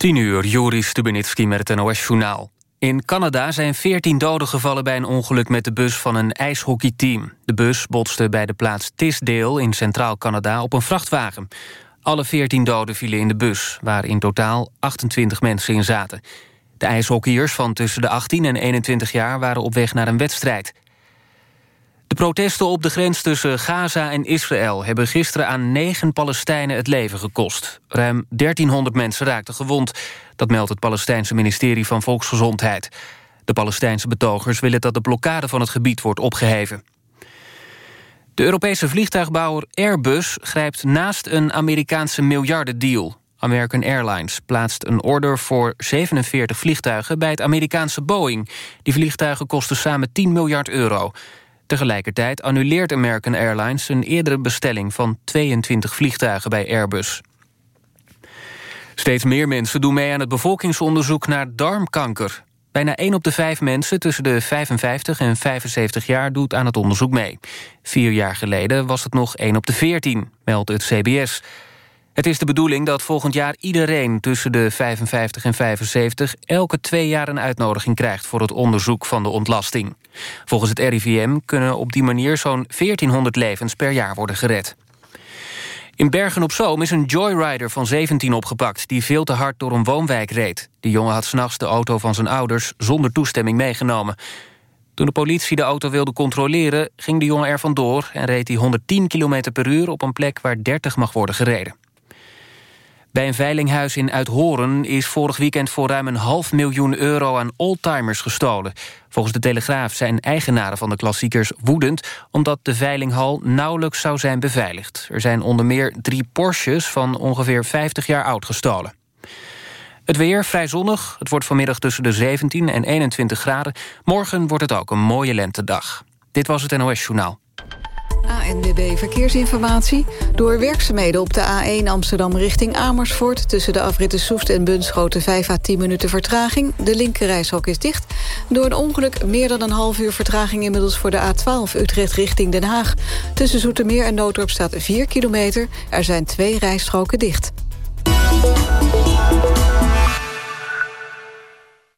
10 uur, Joris Stubenitski met het NOS-journaal. In Canada zijn 14 doden gevallen bij een ongeluk met de bus van een ijshockeyteam. De bus botste bij de plaats Tisdale in Centraal Canada op een vrachtwagen. Alle 14 doden vielen in de bus, waar in totaal 28 mensen in zaten. De ijshockeyers van tussen de 18 en 21 jaar waren op weg naar een wedstrijd. De protesten op de grens tussen Gaza en Israël... hebben gisteren aan negen Palestijnen het leven gekost. Ruim 1300 mensen raakten gewond. Dat meldt het Palestijnse ministerie van Volksgezondheid. De Palestijnse betogers willen dat de blokkade van het gebied wordt opgeheven. De Europese vliegtuigbouwer Airbus grijpt naast een Amerikaanse miljardendeal. American Airlines plaatst een order voor 47 vliegtuigen bij het Amerikaanse Boeing. Die vliegtuigen kosten samen 10 miljard euro. Tegelijkertijd annuleert American Airlines een eerdere bestelling van 22 vliegtuigen bij Airbus. Steeds meer mensen doen mee aan het bevolkingsonderzoek naar darmkanker. Bijna 1 op de 5 mensen tussen de 55 en 75 jaar doet aan het onderzoek mee. Vier jaar geleden was het nog 1 op de 14, meldt het CBS. Het is de bedoeling dat volgend jaar iedereen tussen de 55 en 75... elke twee jaar een uitnodiging krijgt voor het onderzoek van de ontlasting. Volgens het RIVM kunnen op die manier zo'n 1400 levens per jaar worden gered. In Bergen-op-Zoom is een joyrider van 17 opgepakt... die veel te hard door een woonwijk reed. De jongen had s'nachts de auto van zijn ouders zonder toestemming meegenomen. Toen de politie de auto wilde controleren, ging de jongen er vandoor... en reed hij 110 km per uur op een plek waar 30 mag worden gereden. Bij een veilinghuis in Uithoren is vorig weekend voor ruim een half miljoen euro aan oldtimers gestolen. Volgens de Telegraaf zijn eigenaren van de klassiekers woedend omdat de veilinghal nauwelijks zou zijn beveiligd. Er zijn onder meer drie Porsches van ongeveer 50 jaar oud gestolen. Het weer vrij zonnig. Het wordt vanmiddag tussen de 17 en 21 graden. Morgen wordt het ook een mooie lentedag. Dit was het NOS Journaal. ANWB Verkeersinformatie. Door werkzaamheden op de A1 Amsterdam richting Amersfoort... tussen de afritten Soest en Bunschoten 5 à 10 minuten vertraging. De linkerrijshok is dicht. Door een ongeluk meer dan een half uur vertraging... inmiddels voor de A12 Utrecht richting Den Haag. Tussen Zoetermeer en Noodorp staat 4 kilometer. Er zijn twee rijstroken dicht.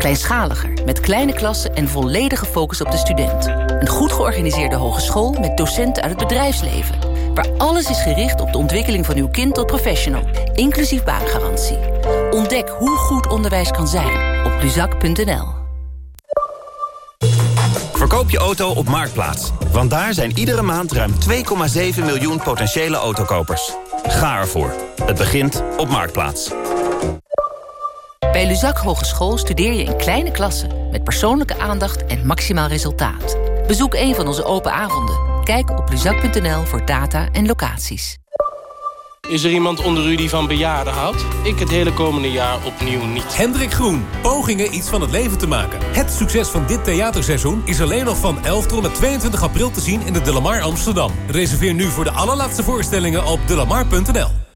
Kleinschaliger, met kleine klassen en volledige focus op de student. Een goed georganiseerde hogeschool met docenten uit het bedrijfsleven. Waar alles is gericht op de ontwikkeling van uw kind tot professional. Inclusief baangarantie. Ontdek hoe goed onderwijs kan zijn op luzak.nl. Verkoop je auto op Marktplaats. Want daar zijn iedere maand ruim 2,7 miljoen potentiële autokopers. Ga ervoor. Het begint op Marktplaats. Bij Luzak Hogeschool studeer je in kleine klassen... met persoonlijke aandacht en maximaal resultaat. Bezoek een van onze open avonden. Kijk op luzak.nl voor data en locaties. Is er iemand onder u die van bejaarden houdt? Ik het hele komende jaar opnieuw niet. Hendrik Groen, pogingen iets van het leven te maken. Het succes van dit theaterseizoen is alleen nog van 11 tot en met 22 april te zien in de Delamar Amsterdam. Reserveer nu voor de allerlaatste voorstellingen op delamar.nl.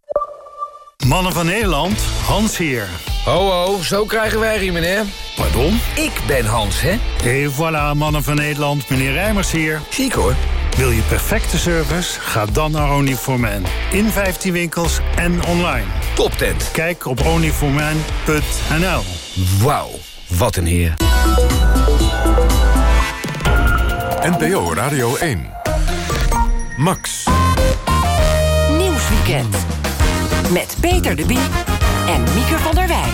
Mannen van Nederland, Hans hier. Ho, ho, zo krijgen wij hier, meneer. Pardon? Ik ben Hans, hè? Et voilà, Mannen van Nederland, meneer Rijmers hier. Chic, hoor. Wil je perfecte service? Ga dan naar Onlyforman. In 15 winkels en online. Toptent. Kijk op onlyforman.nl. Wauw, wat een heer. NPO Radio 1. Max. Nieuwsweekend. Met Peter de Bie en Mieke van der Wij.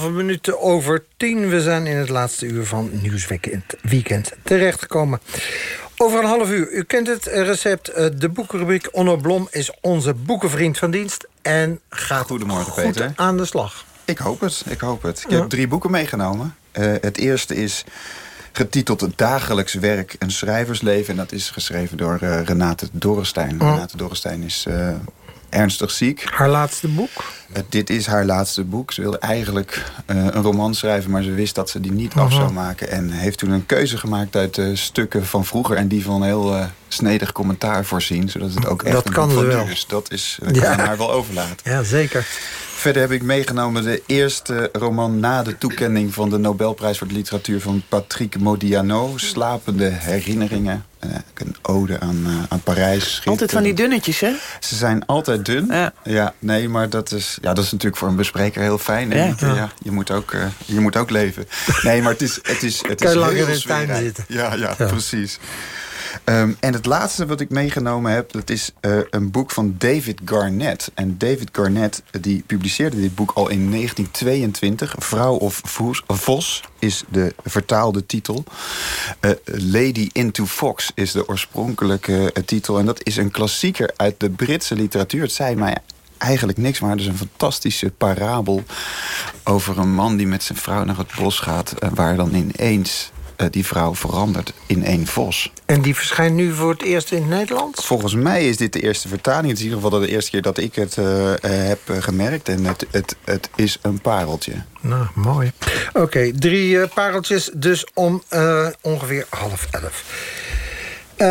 4,5 minuten over 10. We zijn in het laatste uur van Nieuwsweekend weekend terechtgekomen. Over een half uur, u kent het recept. eh, De boekenrubriek Onno Blom is onze boekenvriend van dienst. En gaat Goedemorgen, goed Peter. aan de slag. Ik hoop het, ik hoop het. Ik Ja. heb drie boeken meegenomen. Eh, het eerste is getiteld Het dagelijks werk en schrijversleven. En dat is geschreven door eh, Renate Dorrestein. Oh. Renate Dorrestein is eh, ernstig ziek. Haar laatste boek? Uh, dit is haar laatste boek. Ze wilde eigenlijk een roman schrijven, maar ze wist dat ze die niet af zou maken. En heeft toen een keuze gemaakt uit stukken van vroeger... en die van heel snedig commentaar voorzien. Zodat het ook echt dat een kan boek wel. is. Dat is, ja. kan haar wel overlaten. Ja, zeker. Verder heb ik meegenomen de eerste roman na de toekenning van de Nobelprijs voor de literatuur van Patrick Modiano. Slapende herinneringen. Uh, een ode aan, uh, aan Parijs. Altijd van die dunnetjes, hè? Ze zijn altijd dun. Ja. ja, nee, maar dat is, ja, dat is natuurlijk voor een bespreker heel fijn. Ja. Ja. ja je, moet ook, uh, je moet ook leven. Nee, maar het is, het is, het kan is langer heel in de tuin zitten. Ja, ja, ja, precies. Um, en het laatste wat ik meegenomen heb, dat is uh, een boek van David Garnett. En David Garnett die publiceerde dit boek al in 1922. Vrouw of Vos, is de vertaalde titel. Uh, Lady into Fox is de oorspronkelijke titel. En dat is een klassieker uit de Britse literatuur. Het zei mij eigenlijk niks, maar het is een fantastische parabel... over een man die met zijn vrouw naar het bos gaat... waar dan ineens uh, die vrouw verandert in één vos. En die verschijnt nu voor het eerst in het Nederlands? Volgens mij is dit de eerste vertaling. Het is in ieder geval de eerste keer dat ik het uh, uh, heb gemerkt. En het, het, het is een pareltje. Nou, mooi. Oké, okay, drie pareltjes dus om ongeveer half elf. Uh,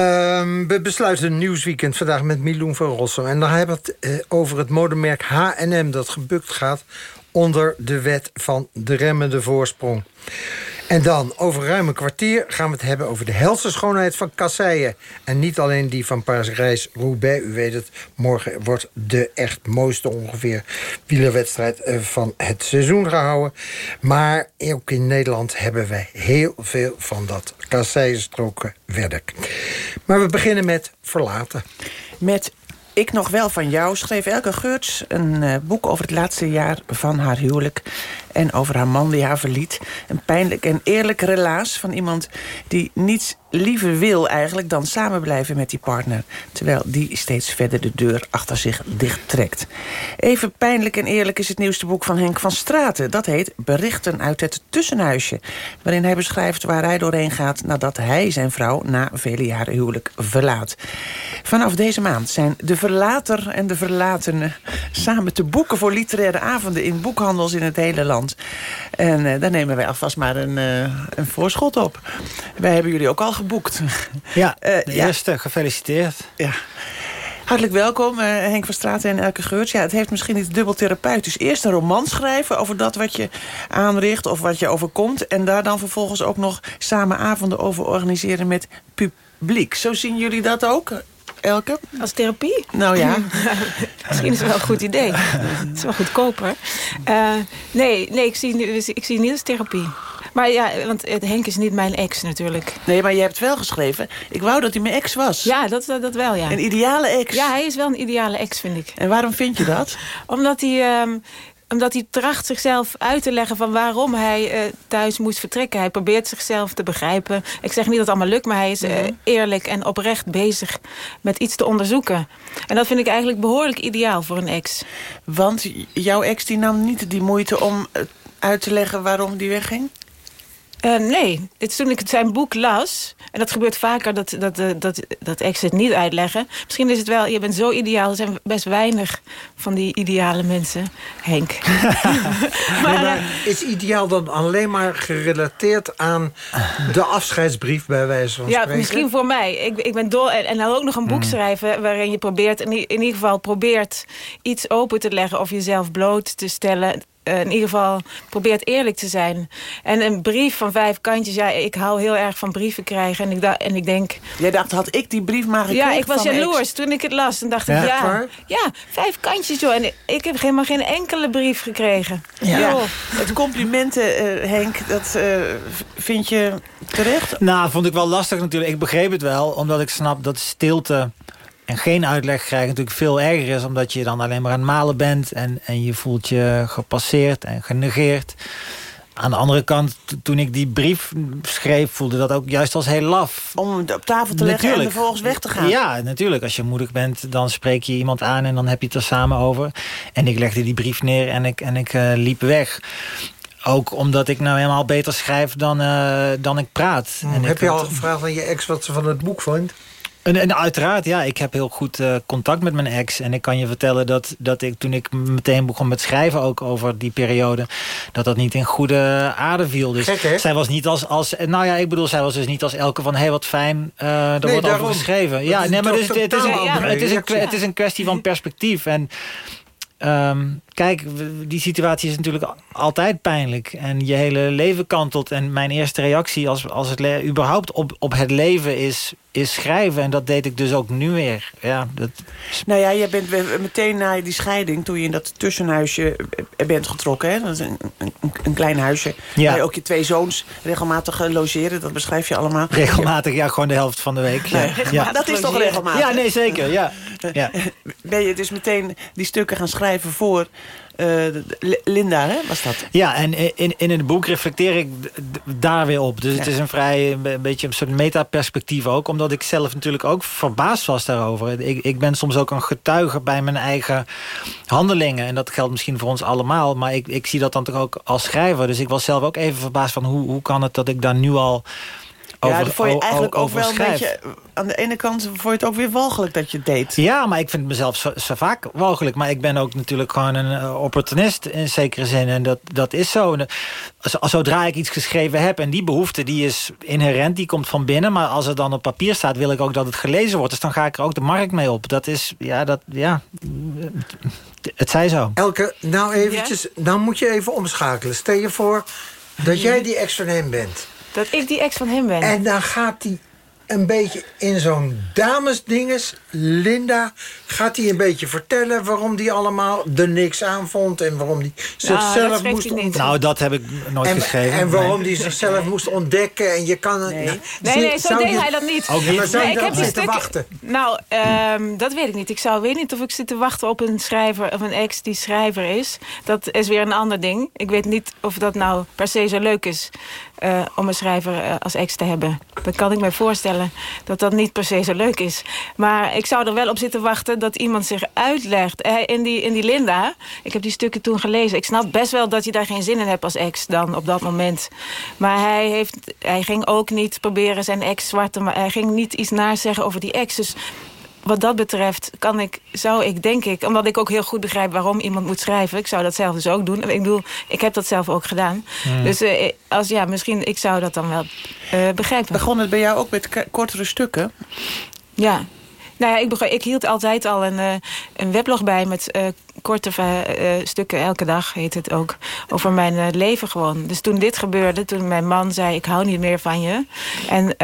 we besluiten een nieuwsweekend vandaag met Miloen van Rossum. En dan hebben we het uh, over het modemerk H&M dat gebukt gaat... onder de wet van de remmende voorsprong. En dan, over ruim een kwartier, gaan we het hebben over de helse schoonheid van kasseien. En niet alleen die van Parijs-Roubaix. U weet het, morgen wordt de echt mooiste ongeveer wielerwedstrijd van het seizoen gehouden. Maar ook in Nederland hebben wij heel veel van dat kasseienstroken werk. Maar we beginnen met verlaten. Met ik nog wel van jou schreef Elke Geurts een uh, boek over het laatste jaar van haar huwelijk. En over haar man die haar verliet. Een pijnlijk en eerlijk relaas van iemand die niets liever wil eigenlijk dan samen blijven met die partner. Terwijl die steeds verder de deur achter zich dicht trekt. Even pijnlijk en eerlijk is het nieuwste boek van Henk van Straten. Dat heet Berichten uit het Tussenhuisje. Waarin hij beschrijft waar hij doorheen gaat nadat hij zijn vrouw na vele jaren huwelijk verlaat. Vanaf deze maand zijn de verlater en de verlatene samen te boeken voor literaire avonden in boekhandels in het hele land. En uh, daar nemen wij alvast maar een, uh, een voorschot op. Wij hebben jullie ook al geboekt. Ja, uh, de ja. eerste. Gefeliciteerd. Ja. Hartelijk welkom, uh, Henk van Straten en Elke Geurts. Ja, het heeft misschien iets dubbel therapeutisch. Eerst een roman schrijven over dat wat je aanricht of wat je overkomt... en daar dan vervolgens ook nog samen avonden over organiseren met publiek. Zo zien jullie dat ook? Elke? Als therapie? Nou ja. Misschien is het wel een goed idee. Het is wel goedkoper. Uh, nee, nee ik, zie, ik zie het niet als therapie. Maar ja, want Henk is niet mijn ex natuurlijk. Nee, maar je hebt wel geschreven... ik wou dat hij mijn ex was. Ja, dat, dat wel, ja. Een ideale ex. Ja, hij is wel een ideale ex, vind ik. En waarom vind je dat? Omdat hij... Um, omdat hij tracht zichzelf uit te leggen van waarom hij uh, thuis moest vertrekken. Hij probeert zichzelf te begrijpen. Ik zeg niet dat het allemaal lukt, maar hij is uh, eerlijk en oprecht bezig met iets te onderzoeken. En dat vind ik eigenlijk behoorlijk ideaal voor een ex. Want jouw ex die nam niet die moeite om uit te leggen waarom die wegging? Uh, nee, het is toen ik zijn boek las... en dat gebeurt vaker dat, dat, dat, dat, dat ex het niet uitleggen. Misschien is het wel, je bent zo ideaal. Er zijn best weinig van die ideale mensen, Henk. maar, maar is ideaal dan alleen maar gerelateerd aan de afscheidsbrief... bij wijze van ja, spreken? misschien voor mij. Ik, ik ben dol en, en dan ook nog een boek mm. schrijven... waarin je probeert, in, in ieder geval probeert iets open te leggen... of jezelf bloot te stellen uh, in ieder geval probeert eerlijk te zijn. En een brief van vijf kantjes, ja, ik hou heel erg van brieven krijgen. En ik, da en ik denk... Jij dacht, had ik die brief maar gekregen Ja, ik was jaloers toen ik het las. En dacht ja, ik, ja, ja, vijf kantjes joh. En ik, ik heb helemaal geen enkele brief gekregen. Ja. ja. Het complimenten, uh, Henk, dat uh, vind je terecht? Nou, vond ik wel lastig natuurlijk. Ik begreep het wel, omdat ik snap dat stilte en geen uitleg krijgen natuurlijk veel erger is... omdat je dan alleen maar aan het malen bent... en, en je voelt je gepasseerd en genegeerd. Aan de andere kant, toen ik die brief schreef... voelde dat ook juist als heel laf. Om het op tafel te leggen en vervolgens weg te gaan. Ja, natuurlijk. Als je moedig bent, dan spreek je iemand aan... en dan heb je het er samen over. En ik legde die brief neer en ik, en ik uh, liep weg. Ook omdat ik nou helemaal beter schrijf dan, uh, dan ik praat. Hmm, en heb ik je had... al gevraagd aan je ex wat ze van het boek vond? En, en uiteraard, ja, ik heb heel goed uh, contact met mijn ex. En ik kan je vertellen dat, dat ik toen ik meteen begon met schrijven... ook over die periode, dat dat niet in goede aarde viel. Dus Gek, zij was niet als, als... Nou ja, ik bedoel, zij was dus niet als elke van... hé, hey, wat fijn, uh, er nee, wordt daarom. over geschreven. Ja, nee, maar dus, het, is een, het, is een, het is een kwestie van perspectief. En Um, kijk, die situatie is natuurlijk altijd pijnlijk. En je hele leven kantelt. En mijn eerste reactie als, als het überhaupt op, op het leven is, is schrijven. En dat deed ik dus ook nu weer. Ja, dat... Nou ja, je bent meteen na die scheiding... toen je in dat tussenhuisje bent getrokken. Hè? Dat is een, een, een klein huisje. Ja. Waar je ook je twee zoons regelmatig logeren. Dat beschrijf je allemaal. Regelmatig, ja, gewoon de helft van de week. Nee, ja. Dat is toch regelmatig? Ja, nee, zeker. Ja. ja. Ben je dus meteen die stukken gaan schrijven voor... Uh, Linda, hè, was dat? Ja, en in, in het boek reflecteer ik daar weer op. Dus ja. het is een vrij een beetje een soort metaperspectief ook. Omdat ik zelf natuurlijk ook verbaasd was daarover. Ik, ik ben soms ook een getuige bij mijn eigen handelingen. En dat geldt misschien voor ons allemaal. Maar ik, ik zie dat dan toch ook als schrijver. Dus ik was zelf ook even verbaasd van hoe, hoe kan het dat ik daar nu al... Over, ja, dat vond je eigenlijk ook wel een beetje... Aan de ene kant vond je het ook weer walgelijk dat je het deed. Ja, maar ik vind mezelf zo, zo vaak walgelijk. Maar ik ben ook natuurlijk gewoon een uh, opportunist in zekere zin. En dat, dat is zo. Zodra ik iets geschreven heb en die behoefte die is inherent, die komt van binnen. Maar als het dan op papier staat, wil ik ook dat het gelezen wordt. Dus dan ga ik er ook de markt mee op. Dat is, ja, dat, ja... Het zij zo. Elke, nou eventjes, ja? nou moet je even omschakelen. Stel je voor dat jij die ex van hem bent. Dat ik die ex van hem ben. En dan gaat hij een beetje in zo'n damesdinges, Linda, gaat hij een beetje vertellen waarom hij allemaal er niks aan vond en waarom hij zichzelf nou, moest ontdekken. Nou, dat heb ik nooit en, geschreven. En waarom hij zichzelf nee. moest ontdekken en je kan... Nee, nou, nee, nee, zo deed je, hij dat niet. Ook niet? Maar zou je ik heb zitten stukken, wachten? Nou, um, dat weet ik niet. Ik zou weet niet of ik zit te wachten op een schrijver of een ex die schrijver is. Dat is weer een ander ding. Ik weet niet of dat nou per se zo leuk is. Uh, om een schrijver uh, als ex te hebben. Dat kan ik me voorstellen dat dat niet per se zo leuk is. Maar ik zou er wel op zitten wachten dat iemand zich uitlegt. Uh, in, die, in die Linda, ik heb die stukken toen gelezen. Ik snap best wel dat je daar geen zin in hebt als ex dan op dat moment. Maar hij, heeft, hij ging ook niet proberen zijn ex zwart te maken. Hij ging niet iets naar zeggen over die ex. Dus wat dat betreft kan ik, zou ik denk ik... omdat ik ook heel goed begrijp waarom iemand moet schrijven... ik zou dat zelf dus ook doen. Ik bedoel, ik heb dat zelf ook gedaan. Hmm. Dus uh, als, ja, misschien, ik zou dat dan wel uh, begrijpen. Begon het bij jou ook met kortere stukken? Ja. Nou ja, ik, begrijp, ik hield altijd al een, uh, een weblog bij met korte stukken, elke dag heet het ook, over mijn leven gewoon. Dus toen dit gebeurde, toen mijn man zei, ik hou niet meer van je. En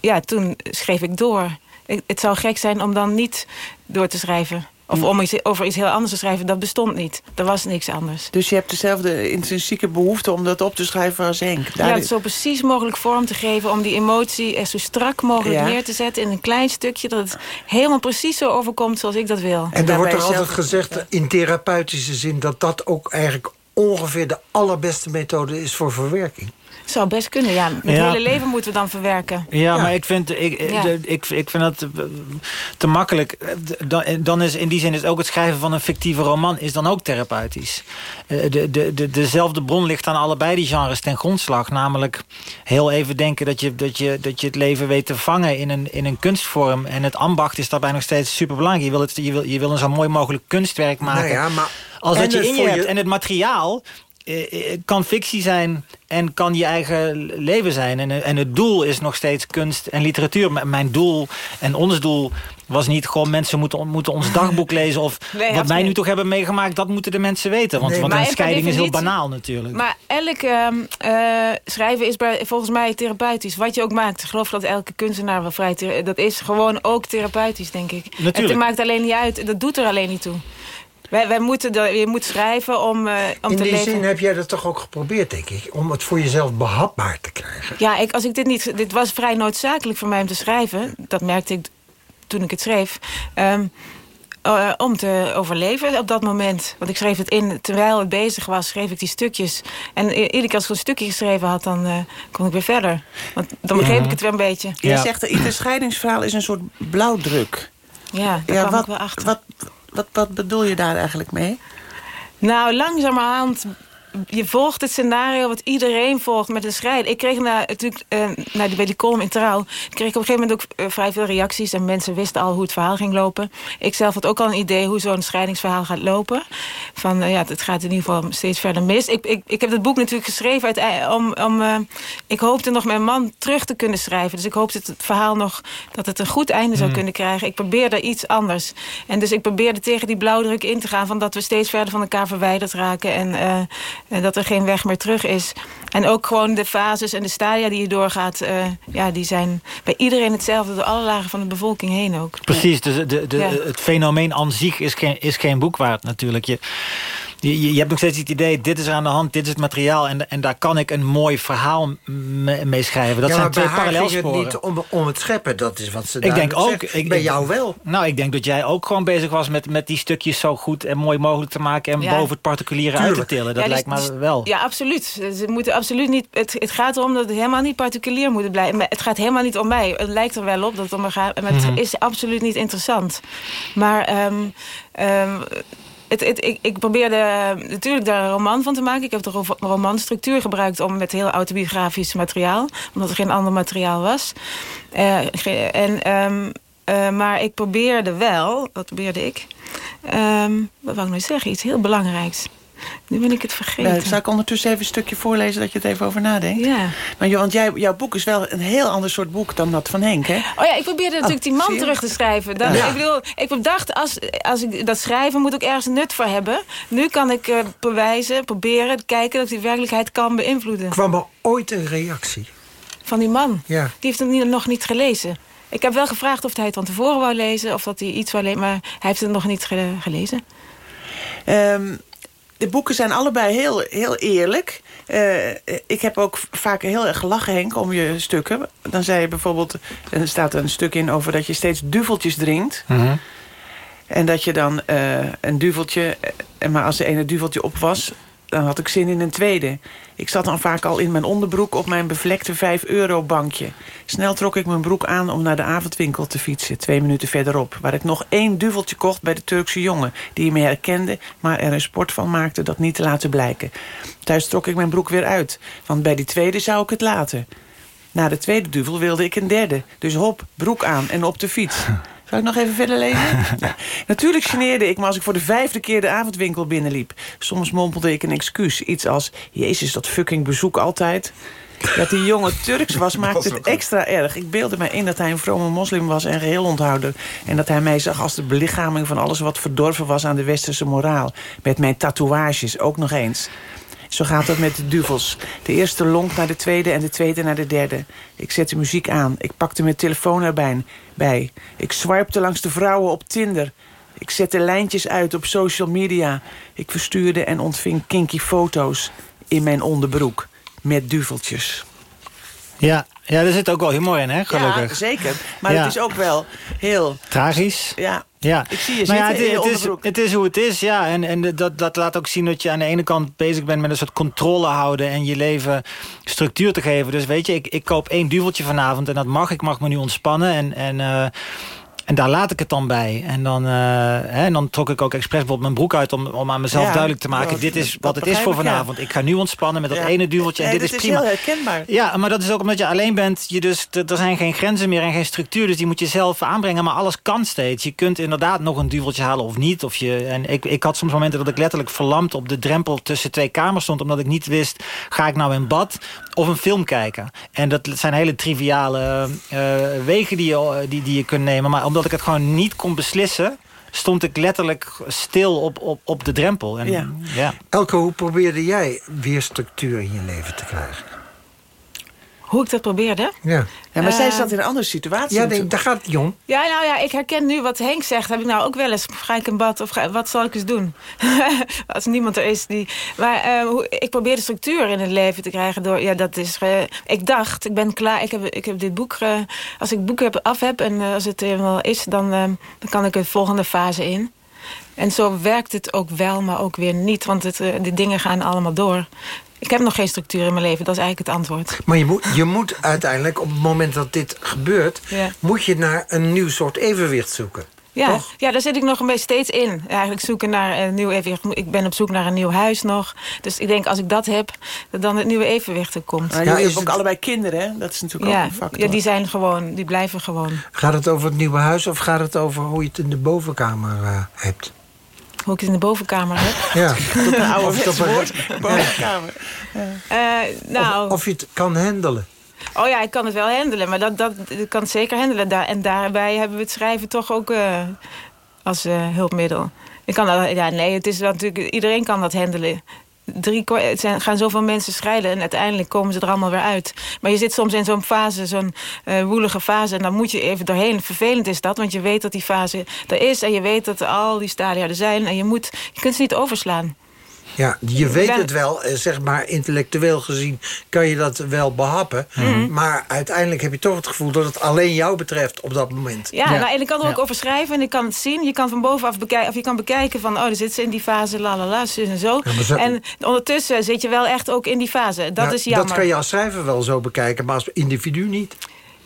ja, toen schreef ik door het zou gek zijn om dan niet door te schrijven. Of om iets, over iets heel anders te schrijven, dat bestond niet. Er was niks anders. Dus je hebt dezelfde intrinsieke behoefte om dat op te schrijven als Henk? Daar ja, het zo precies mogelijk vorm te geven... om die emotie er zo strak mogelijk ja. neer te zetten in een klein stukje... dat het helemaal precies zo overkomt zoals ik dat wil. En er wordt er altijd gezegd in therapeutische zin... dat dat ook eigenlijk ongeveer de allerbeste methode is voor verwerking. Zou best kunnen, ja. Het hele leven moeten we dan verwerken. Ja, ja. maar ik vind, ik, ja. ik, ik vind dat te makkelijk. Dan, dan is in die zin is ook het schrijven van een fictieve roman... is dan ook therapeutisch. De, de, de, dezelfde bron ligt aan allebei die genres ten grondslag. Namelijk heel even denken dat je, dat je, dat je het leven weet te vangen in een, in een kunstvorm. En het ambacht is daarbij nog steeds superbelangrijk. Je wil, het, je wil, je wil een zo mooi mogelijk kunstwerk maken. Nou ja, maar als dat je in je hebt. En het materiaal kan fictie zijn en kan je eigen leven zijn. En, en het doel is nog steeds kunst en literatuur. Mijn doel en ons doel was niet gewoon mensen moeten, moeten ons dagboek lezen... of nee, wat wij nu toch hebben meegemaakt, dat moeten de mensen weten. Want, nee, want een scheiding is heel banaal natuurlijk. Maar elk uh, uh, schrijven is bij, volgens mij therapeutisch. Wat je ook maakt. Ik geloof dat elke kunstenaar wel vrij... Dat is gewoon ook therapeutisch, denk ik. Natuurlijk. Het maakt alleen niet uit. Dat doet er alleen niet toe. Wij, wij moeten de, je moet schrijven om, uh, om In te die leven. zin heb jij dat toch ook geprobeerd, denk ik? Om het voor jezelf behapbaar te krijgen. Ja, ik, als ik dit niet... Dit was vrij noodzakelijk voor mij om te schrijven. Dat merkte ik toen ik het schreef. Um, uh, om te overleven op dat moment. Want ik schreef het in, terwijl het bezig was, schreef ik die stukjes. En iedere keer als ik een stukje geschreven had, dan uh, kon ik weer verder. Want dan begreep ja. ik het weer een beetje. Je ja. zegt, ieder scheidingsverhaal is een soort blauwdruk. Ja, daar ja, kwam wat, ik wel achter. Wat, wat, bedoel je daar eigenlijk mee? Nou, langzamerhand je volgt het scenario wat iedereen volgt met een schrijf. Ik kreeg na, natuurlijk, uh, na die, bij die column in Trouw... kreeg ik op een gegeven moment ook uh, vrij veel reacties... en mensen wisten al hoe het verhaal ging lopen. Ik zelf had ook al een idee hoe zo'n scheidingsverhaal gaat lopen. Van, uh, ja, het gaat in ieder geval steeds verder mis. Ik, ik, ik heb het boek natuurlijk geschreven uit, om... om ik hoopte nog mijn man terug te kunnen schrijven. Dus ik hoopte het verhaal nog... dat het een goed einde zou Mm. kunnen krijgen. Ik probeerde iets anders. En dus ik probeerde tegen die blauwdruk in te gaan... van dat we steeds verder van elkaar verwijderd raken... en, en dat er geen weg meer terug is. En ook gewoon de fases en de stadia die je doorgaat... Uh, ja, die zijn bij iedereen hetzelfde... door alle lagen van de bevolking heen ook. Precies, dus de, de, Ja. het fenomeen aan zich is geen, is geen boek waard natuurlijk. Je, je, je hebt nog steeds het idee, dit is er aan de hand, dit is het materiaal... en, en daar kan ik een mooi verhaal me- mee schrijven. Dat ja, zijn twee ging het parallelsporen. niet om, om het scheppen. Dat is wat ze Ik denk ook. zegt. Ik, bij ik- jou wel. Nou, ik denk dat jij ook gewoon bezig was met, met die stukjes zo goed en mooi mogelijk te maken... en Ja. boven het particuliere uit te tillen. Dat Ja, dus- lijkt me dus- wel. Ja, absoluut. Ze moeten absoluut niet, het, het gaat erom dat het helemaal niet particulier moet blijven. Maar Het gaat helemaal niet om mij. Het lijkt er wel op dat het om me gaat. Maar het Mhm. is absoluut niet interessant. Maar ehm, ehm, het, ik, ik probeerde natuurlijk daar een roman van te maken. Ik heb de ro- romanstructuur gebruikt om met heel autobiografisch materiaal. Omdat er geen ander materiaal was. Eh, en, ehm, eh, maar ik probeerde wel, wat probeerde ik? Ehm, wat wou ik nou zeggen? Iets heel belangrijks. Nu ben ik het vergeten. Nou, zal ik ondertussen even een stukje voorlezen dat je het even over nadenkt? Ja. Maar want jij, jouw boek is wel een heel ander soort boek dan dat van Henk, hè? Oh ja, ik probeerde natuurlijk die man terug te schrijven. Dan, Ja. Ik bedoel, ik dacht, als, als ik dat schrijven moet ook ergens nut voor hebben. Nu kan ik eh, bewijzen, proberen, kijken dat ik die werkelijkheid kan beïnvloeden. Kwam er ooit een reactie? Van die man. Ja. Die heeft het niet- nog niet gelezen. Ik heb wel gevraagd of hij het van tevoren wou lezen... of dat hij iets wou lezen, maar hij heeft het nog niet ge- gelezen. Ehm, de boeken zijn allebei heel, heel eerlijk. Eh, ik heb ook vaak heel erg gelachen, Henk, om je stukken. Dan zei je bijvoorbeeld... er staat een stuk in over dat je steeds duveltjes drinkt. En dat je dan eh, een duveltje... eh, maar als de ene duveltje op was, dan had ik zin in een tweede. Ik zat dan vaak al in mijn onderbroek op mijn bevlekte 5-euro-bankje. Snel trok ik mijn broek aan om naar de avondwinkel te fietsen... twee minuten verderop, waar ik nog één duveltje kocht... bij de Turkse jongen, die me herkende... maar er een sport van maakte dat niet te laten blijken. Thuis trok ik mijn broek weer uit, want bij die tweede zou ik het laten. Na de tweede duvel wilde ik een derde. Dus hop, broek aan en op de fiets. Zal ik nog even verder lezen? Natuurlijk geneerde ik me als ik voor de vijfde keer de avondwinkel binnenliep. Soms mompelde ik een excuus. Iets als, jezus, dat fucking bezoek altijd. Dat die jongen Turks was, maakte het extra erg. Ik beelde mij in dat hij een vrome moslim was en geheel onthouden. En dat hij mij zag als de belichaming van alles wat verdorven was aan de westerse moraal. Met mijn tatoeages, ook nog eens. Zo gaat dat met de duvels. De eerste lonkt naar de tweede en de tweede naar de derde. Ik zette muziek aan. Ik pakte mijn telefoon erbij. Bij. Ik swipte langs de vrouwen op Tinder. Ik zette lijntjes uit op social media. Ik verstuurde en ontving kinky foto's in mijn onderbroek. Met duveltjes. Ja, ja, er zit ook wel humor in, hè, gelukkig. Ja, zeker. Maar Ja. het is ook wel heel... Tragisch. Ja, Ja. ik zie je Maar ja, zitten in je het, is, het is hoe het is, ja. En, en dat, dat laat ook zien dat je aan de ene kant bezig bent... met een soort controle houden en je leven structuur te geven. Dus weet je, ik, ik koop één duveltje vanavond en dat mag. Ik mag me nu ontspannen en... en eh, en daar laat ik het dan bij. En dan, eh, hè, en dan trok ik ook expres bijvoorbeeld mijn broek uit... om, om aan mezelf Ja, duidelijk te maken... dat- dit is wat het is voor ja. vanavond. Ik ga nu ontspannen met dat Ja. ene duveltje en dit is dat prima. heel herkenbaar. Ja, maar dat is ook omdat je alleen bent. Je dus, er zijn geen grenzen meer en geen structuur. Dus die moet je zelf aanbrengen. Maar alles kan steeds. Je kunt inderdaad nog een duveltje halen of niet. Of je, en ik, ik had soms momenten dat ik letterlijk verlamd op de drempel tussen twee kamers stond. Omdat ik niet wist, ga ik nou in bad of een film kijken? En dat zijn hele triviale eh, wegen die je, die, die je kunt nemen. Maar omdat ik het gewoon niet kon beslissen... stond ik letterlijk stil op, op, op de drempel. En, Ja. ja. Elke, hoe probeerde jij weer structuur in je leven te krijgen? Hoe ik dat probeerde? Ja, Ja, maar zij Eh, zat in een andere situatie. ja nee, daar gaat het om. Ja, nou ja, ik herken nu wat Henk zegt. Heb ik nou ook wel eens. Ga ik in bad of ga, wat zal ik eens doen? Als niemand er is die... Maar eh, hoe, ik probeer de structuur in het leven te krijgen door... Ja, dat is... ik dacht, ik ben klaar. Ik heb, ik heb dit boek... eh, als ik het boek heb, af heb en eh, als het helemaal is... Dan, eh, dan kan ik de volgende fase in. En zo werkt het ook wel, maar ook weer niet. Want het, eh, die dingen gaan allemaal door. Ik heb nog geen structuur in mijn leven. Dat is eigenlijk het antwoord. Maar je moet, je moet uiteindelijk, op het moment dat dit gebeurt... Ja. moet je naar een nieuw soort evenwicht zoeken. Ja, Toch? ja, daar zit ik nog een beetje steeds in. Eigenlijk zoeken naar een nieuw evenwicht. Ik ben op zoek naar een nieuw huis nog. Dus ik denk als ik dat heb, dat dan het nieuwe evenwicht er komt. Nou, jullie hebben ook allebei kinderen, hè? Dat is natuurlijk ja, ook een factor. ja, die zijn gewoon, die blijven gewoon. Gaat het over het nieuwe huis of gaat het over hoe je het in de bovenkamer eh, hebt? Hoe ik het in de bovenkamer heb. Ja. Tot een oude woord. Bovenkamer. Eh, nou, Of, of je het kan handelen. Oh ja, ik kan het wel handelen, maar dat, dat, ik kan het zeker handelen. Daar, en daarbij hebben we het schrijven toch ook eh, als eh, hulpmiddel. Ik kan dat, ja, nee, het is natuurlijk, iedereen kan dat handelen. Drie, gaan zoveel mensen scheiden en uiteindelijk komen ze er allemaal weer uit. Maar je zit soms in zo'n fase, zo'n eh, woelige fase... en dan moet je even doorheen. Vervelend is dat, want je weet dat die fase er is... en je weet dat al die stadia er zijn en je, moet, je kunt ze niet overslaan. Ja, je weet het wel, eh, zeg maar intellectueel gezien kan je dat wel behappen. Mhm. Maar uiteindelijk heb je toch het gevoel dat het alleen jou betreft op dat moment. Ja, Nou, en ik kan er ook over schrijven en ik kan het zien. Je kan van bovenaf bekijken, of je kan bekijken van, oh, dan zit ze in die fase, la la la, en zo. Ja, maar zo- En ondertussen zit je wel echt ook in die fase. Dat Ja, is jammer. Dat kan je als schrijver wel zo bekijken, maar als individu niet.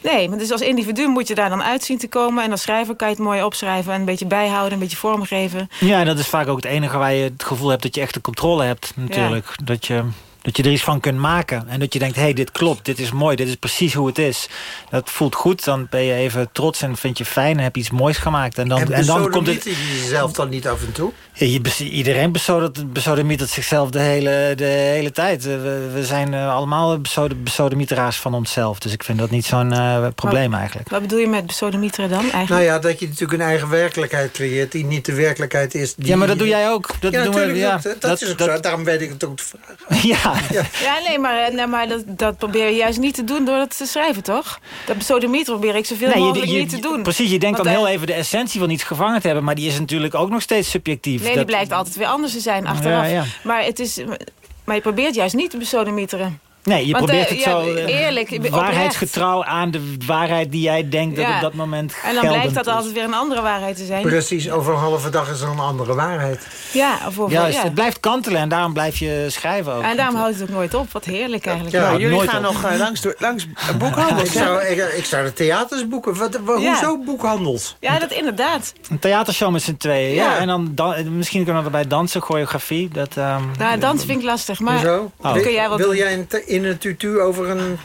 Nee, maar dus als individu moet je daar dan uit zien te komen. En als schrijver kan je het mooi opschrijven en een beetje bijhouden, een beetje vormgeven. Ja, en dat is vaak ook het enige waar je het gevoel hebt dat je echt de controle hebt natuurlijk. Dat, je, dat je er iets van kunt maken. En dat je denkt, hé, hey, dit klopt, dit is mooi, dit is precies hoe het is. Dat voelt goed, dan ben je even trots en vind je fijn en heb je iets moois gemaakt. En dan, en en dan komt het... je jezelf dan niet af en toe? Ja, je iedereen besodemietert zichzelf de hele, de hele tijd. We, we zijn eh, allemaal besode- besodemieteraars van onszelf. Dus ik vind dat niet zo'n eh, probleem eigenlijk. Wat bedoel je met besodemieteren dan eigenlijk? Nou ja, dat je natuurlijk een eigen werkelijkheid creëert die niet de werkelijkheid is. Die... Ja, maar dat doe jij ook. Dat ja, doen we- ja, dat, dat, dat- is ook dat- zo. Daarom weet ik het ook te vragen. Ja. Ja, nee, maar, eh, nee, maar dat, dat probeer je juist niet te doen door dat te schrijven, toch? Dat besodemieten probeer ik zoveel Nee, mogelijk je- niet te doen. Precies, je denkt Want, dan heel eh, even de essentie van iets gevangen te hebben... maar die is natuurlijk ook nog steeds subjectief. Nee, die blijkt altijd weer anders te zijn achteraf. Ja. Maar, het is, maar je probeert juist niet te besodemieteren. Nee, je Want, probeert eh, het ja, zo eh, eerlijk, oprecht. waarheidsgetrouw aan de waarheid die jij denkt dat op dat moment En dan blijkt dat is. altijd weer een andere waarheid te zijn. Precies, over een halve dag is er een andere waarheid. Ja, of over, Juist, ja. het blijft kantelen en daarom blijf je schrijven ook. En daarom houdt het ook nooit op. Wat heerlijk eigenlijk. Ja, Nou, jullie nooit gaan op. nog eh, langs, door, langs Ik boekhandels. zou, hè? ik, ik zou de theaters boeken. Wat. Hoezo boekhandels? Ja, dat inderdaad. Een theatershow met z'n tweeën, ja. Ja. En dan, dan misschien kunnen we erbij dansen, choreografie. Dat, ehm, Nou, dansen vind ik lastig. Maar Hoezo? Oh. Wil, kun jij wat wil doen? jij in, te- in een tutu over een...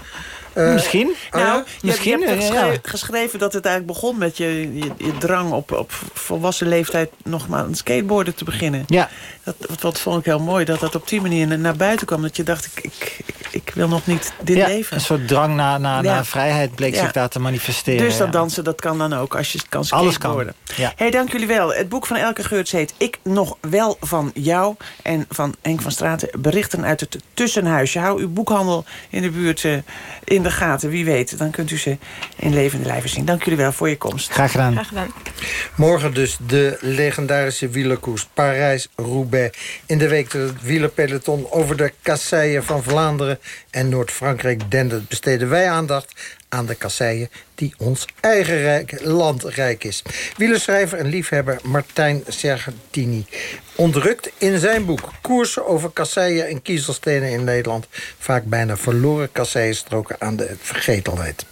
eh, misschien. oh? Nou, je, Misschien, je hebt geschreven, ja. geschreven dat het eigenlijk begon met je, je, je drang op, op volwassen leeftijd nog maar aan het skateboarden te beginnen. Ja. Dat, wat, wat vond ik heel mooi, dat dat op die manier naar buiten kwam. Dat je dacht, ik, ik, ik, ik wil nog niet dit ja, leven. een soort drang naar, naar, Ja. naar vrijheid bleek Ja. zich daar te manifesteren. Dus dat ja. dansen, dat kan dan ook, als je kan Alles kan. Ja. hey, dank jullie wel. Het boek van Elke Geurts heet Ik nog wel van jou. En van Henk van Straten berichten uit het tussenhuisje. Hou uw boekhandel in de buurt eh, in de gaten. Wie weet, dan kunt u ze in levende lijven zien. Dank jullie wel voor je komst. Graag gedaan. Graag gedaan. Morgen dus de legendarische wielerkoers Parijs-Roubaix. In de week dat het wielerpeloton over de kasseien van Vlaanderen en Noord-Frankrijk dendert... besteden wij aandacht aan de kasseien die ons eigen rijk, land rijk is. Wielerschrijver en liefhebber Martijn Sergentini ontrukt in zijn boek... Koersen over kasseien en kiezelstenen in Nederland... vaak bijna verloren kasseienstroken aan de vergetelheid.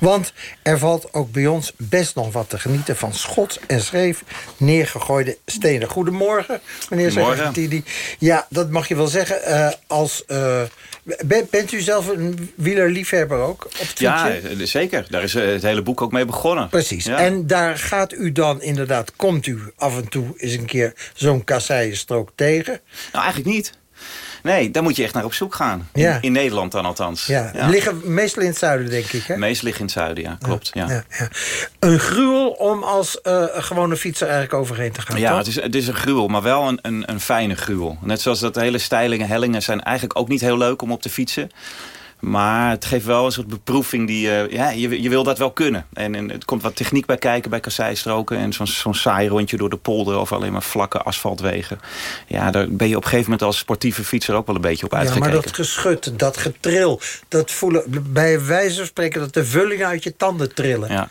Want er valt ook bij ons best nog wat te genieten... van schots en schreef neergegooide stenen. Goedemorgen, meneer Goedemorgen. Sergentini. Ja, dat mag je wel zeggen. eh, als, eh, bent u zelf een wielerliefhebber ook op? Ja, eh, zeker. Daar is eh, het hele boek ook mee begonnen. Precies. Ja. En daar gaat u dan inderdaad, komt u af en toe eens een keer zo'n kasseienstrook tegen. Nou, eigenlijk niet. Nee, daar moet je echt naar op zoek gaan. In, Ja. in Nederland dan althans. Ja, liggen meestal in het zuiden, denk ik. Hè? Meest liggen in het zuiden, ja. Klopt, ja. Ja, ja. Een gruwel om als eh, gewone fietser eigenlijk overheen te gaan. Ja, toch? het is, het is een gruwel, maar wel een, een, een fijne gruwel. Net zoals dat hele steilingen, hellingen zijn eigenlijk ook niet heel leuk om op te fietsen. Maar het geeft wel een soort beproeving die... eh, ja, je, je wil dat wel kunnen. En, en het komt wat techniek bij kijken bij kasseistroken. En zo'n zo'n saai rondje door de polder of alleen maar vlakke asfaltwegen. Ja, daar ben je op een gegeven moment als sportieve fietser ook wel een beetje op Ja, uitgekeken. maar dat geschut, dat getril, dat voelen... bij wijze van spreken dat de vullingen uit je tanden trillen. Ja,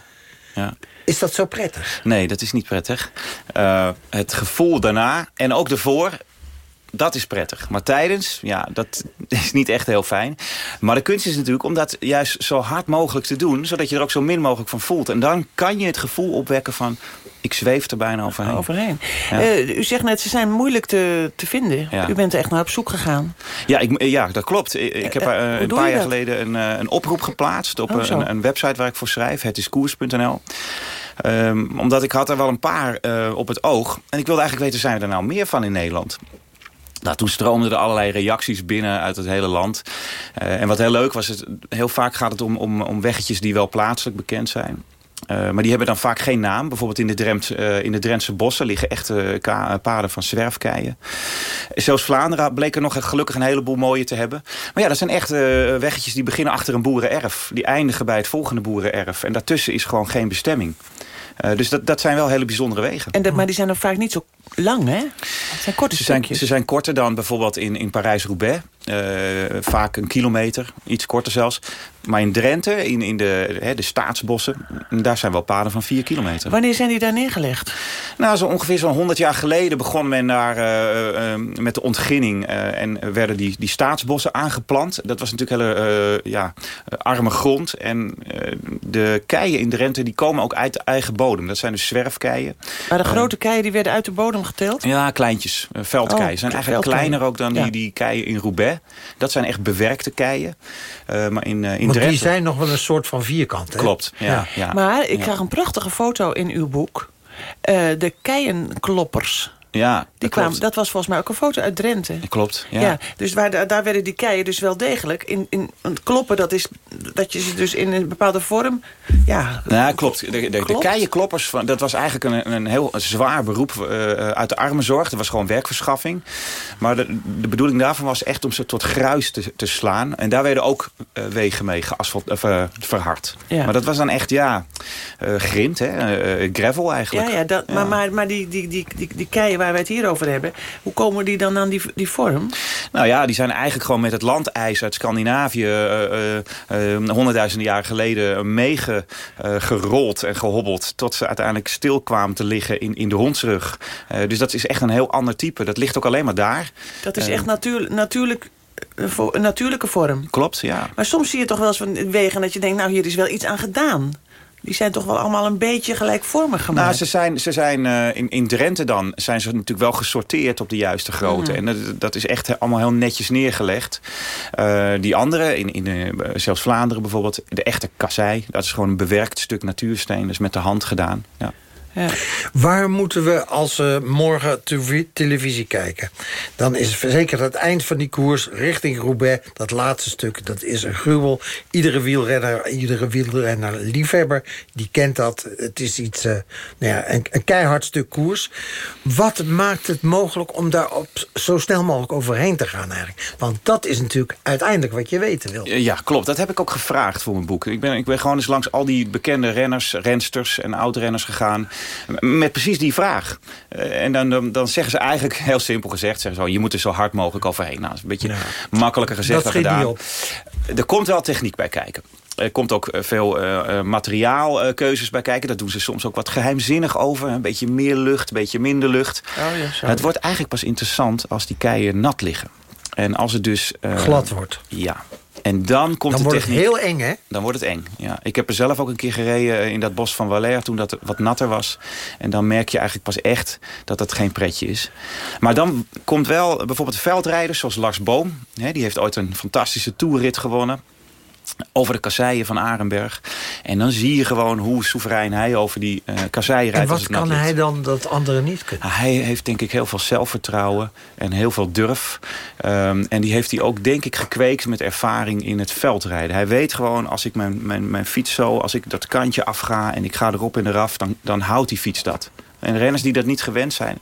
ja. Is dat zo prettig? Nee, dat is niet prettig. Eh, het gevoel daarna en ook ervoor dat is prettig. Maar tijdens, ja, dat is niet echt heel fijn. Maar de kunst is natuurlijk om dat juist zo hard mogelijk te doen... zodat je er ook zo min mogelijk van voelt. En dan kan je het gevoel opwekken van... ik zweef er bijna overheen. overheen. Uh, u zegt net, ze zijn moeilijk te, te vinden. Ja. U bent echt naar op zoek gegaan. Ja, ik, ja dat klopt. Ik heb uh, een paar jaar geleden een, een oproep geplaatst... op oh, een, een, website waar ik voor schrijf, hetiskoers.nl. Um, omdat ik had er wel een paar uh, op het oog. En ik wilde eigenlijk weten, zijn er nou meer van in Nederland? Nou, toen stroomden er allerlei reacties binnen uit het hele land. Uh, en wat heel leuk was, het, heel vaak gaat het om, om, om weggetjes die wel plaatselijk bekend zijn. Uh, maar die hebben dan vaak geen naam. Bijvoorbeeld in de, uh, in de Drentse bossen liggen echte paden van zwerfkeien. Zelfs Vlaanderen bleek er nog gelukkig een heleboel mooie te hebben. Maar ja, dat zijn echt weggetjes die beginnen achter een boerenerf. Die eindigen bij het volgende boerenerf. En daartussen is gewoon geen bestemming. Uh, dus dat, dat zijn wel hele bijzondere wegen. En dat, maar die zijn ook vaak niet zo lang, hè? Het zijn korte ze zijn, ze zijn korter dan bijvoorbeeld in, in Parijs-Roubaix. Uh, vaak een kilometer, iets korter zelfs. Maar in Drenthe, in, in de, hè, de staatsbossen, daar zijn wel paden van 4 kilometer. Wanneer zijn die daar neergelegd? Nou, zo ongeveer zo'n 100 jaar geleden begon men daar uh, uh, met de ontginning. en werden die, die staatsbossen aangeplant. Dat was natuurlijk hele ja, arme grond. En de keien in Drenthe die komen ook uit de eigen bodem. Dat zijn dus zwerfkeien. Maar de grote keien die werden uit de bodem geteld? Ja, kleintjes. veldkeien. Oh, zijn eigenlijk kleiner ook dan die, die keien in Roubaix. Dat zijn echt bewerkte keien. maar in, in Want die zijn nog wel een soort van vierkant, hè? Klopt, ja. ja. Maar ik zag een prachtige foto in uw boek. Uh, de keienkloppers. Ja, die kwamen, dat was volgens mij ook een foto uit Drenthe. Klopt, ja. ja dus waar, daar werden die keien dus wel degelijk. In, in, kloppen, dat is dat je ze dus in een bepaalde vorm... Ja, nou, klopt. De, de, de keienkloppers, van, dat was eigenlijk een, een heel zwaar beroep uh, uit de armenzorg. Dat was gewoon werkverschaffing. Maar de, de bedoeling daarvan was echt om ze tot gruis te, te slaan. En daar werden ook uh, wegen mee geasfalt, uh, verhard. Ja. Maar dat was dan echt, ja, grind, hè? gravel eigenlijk. Ja, ja, dat, ja. Maar, maar, maar die, die, die, die, die keien waar wij het hier over hebben... hoe komen die dan aan die, die vorm? Nou ja, die zijn eigenlijk gewoon met het landijs uit Scandinavië... honderdduizenden jaren geleden meegerold en gehobbeld... tot ze uiteindelijk stil kwamen te liggen in, in de hondsrug. dus dat is echt een heel ander type. Dat ligt ook alleen maar daar. Dat is echt natuur, natuurlijk een natuurlijke vorm. Klopt, ja. Maar soms zie je toch wel eens van wegen dat je denkt... nou, hier is wel iets aan gedaan. Die zijn toch wel allemaal een beetje gelijkvormig gemaakt? Nou, ze zijn, ze zijn uh, in, in Drenthe dan zijn ze natuurlijk wel gesorteerd op de juiste grootte. Mm. En dat, dat, is echt allemaal heel netjes neergelegd. Uh, die andere, in, in uh, zelfs Vlaanderen bijvoorbeeld, de echte kassei. Dat is gewoon een bewerkt stuk natuursteen. dus met de hand gedaan. Ja. Ja. Waar moeten we als we morgen televisie kijken? Dan is zeker het eind van die koers richting Roubaix... dat laatste stuk, dat is een gruwel. Iedere wielrenner, iedere wielrenner liefhebber, die kent dat. Het is iets, uh, nou ja, een, een, keihard stuk koers. Wat maakt het mogelijk om daar op zo snel mogelijk overheen te gaan eigenlijk? Want dat is natuurlijk uiteindelijk wat je weten wil. Ja, klopt. Dat heb ik ook gevraagd voor mijn boek. Ik ben, ik ben gewoon eens langs al die bekende renners, rensters en oudrenners gegaan... Met precies die vraag. Uh, en dan, dan, dan, zeggen ze eigenlijk, heel simpel gezegd... Zeggen zo, je moet er zo hard mogelijk overheen. Nou, dat is een beetje ja. makkelijker gezegd dan gedaan. Op. Er komt wel techniek bij kijken. Er komt ook veel uh, materiaalkeuzes bij kijken. Dat doen ze soms ook wat geheimzinnig over. Een beetje meer lucht, een beetje minder lucht. Oh ja, het wordt eigenlijk pas interessant als die keien nat liggen. En als het dus... Glad wordt. Ja, en dan komt dan de wordt techniek. het heel eng, hè? Dan wordt het eng, ja. Ik heb er zelf ook een keer gereden in dat bos van Valère... toen dat wat natter was. En dan merk je eigenlijk pas echt dat dat geen pretje is. Maar dan komt wel bijvoorbeeld veldrijders zoals Lars Boom. Hè, die heeft ooit een fantastische toerrit gewonnen over de kasseien van Arenberg. En dan zie je gewoon hoe soeverein hij over die uh, kasseien rijdt. En wat kan hij dan dat anderen niet kunnen? Nou, hij heeft denk ik heel veel zelfvertrouwen en heel veel durf. Um, en die heeft hij ook denk ik gekweekt met ervaring in het veldrijden. Hij weet gewoon als ik mijn, mijn, mijn fiets zo, als ik dat kantje afga... en ik ga erop en eraf, dan, dan houdt die fiets dat. En renners die dat niet gewend zijn...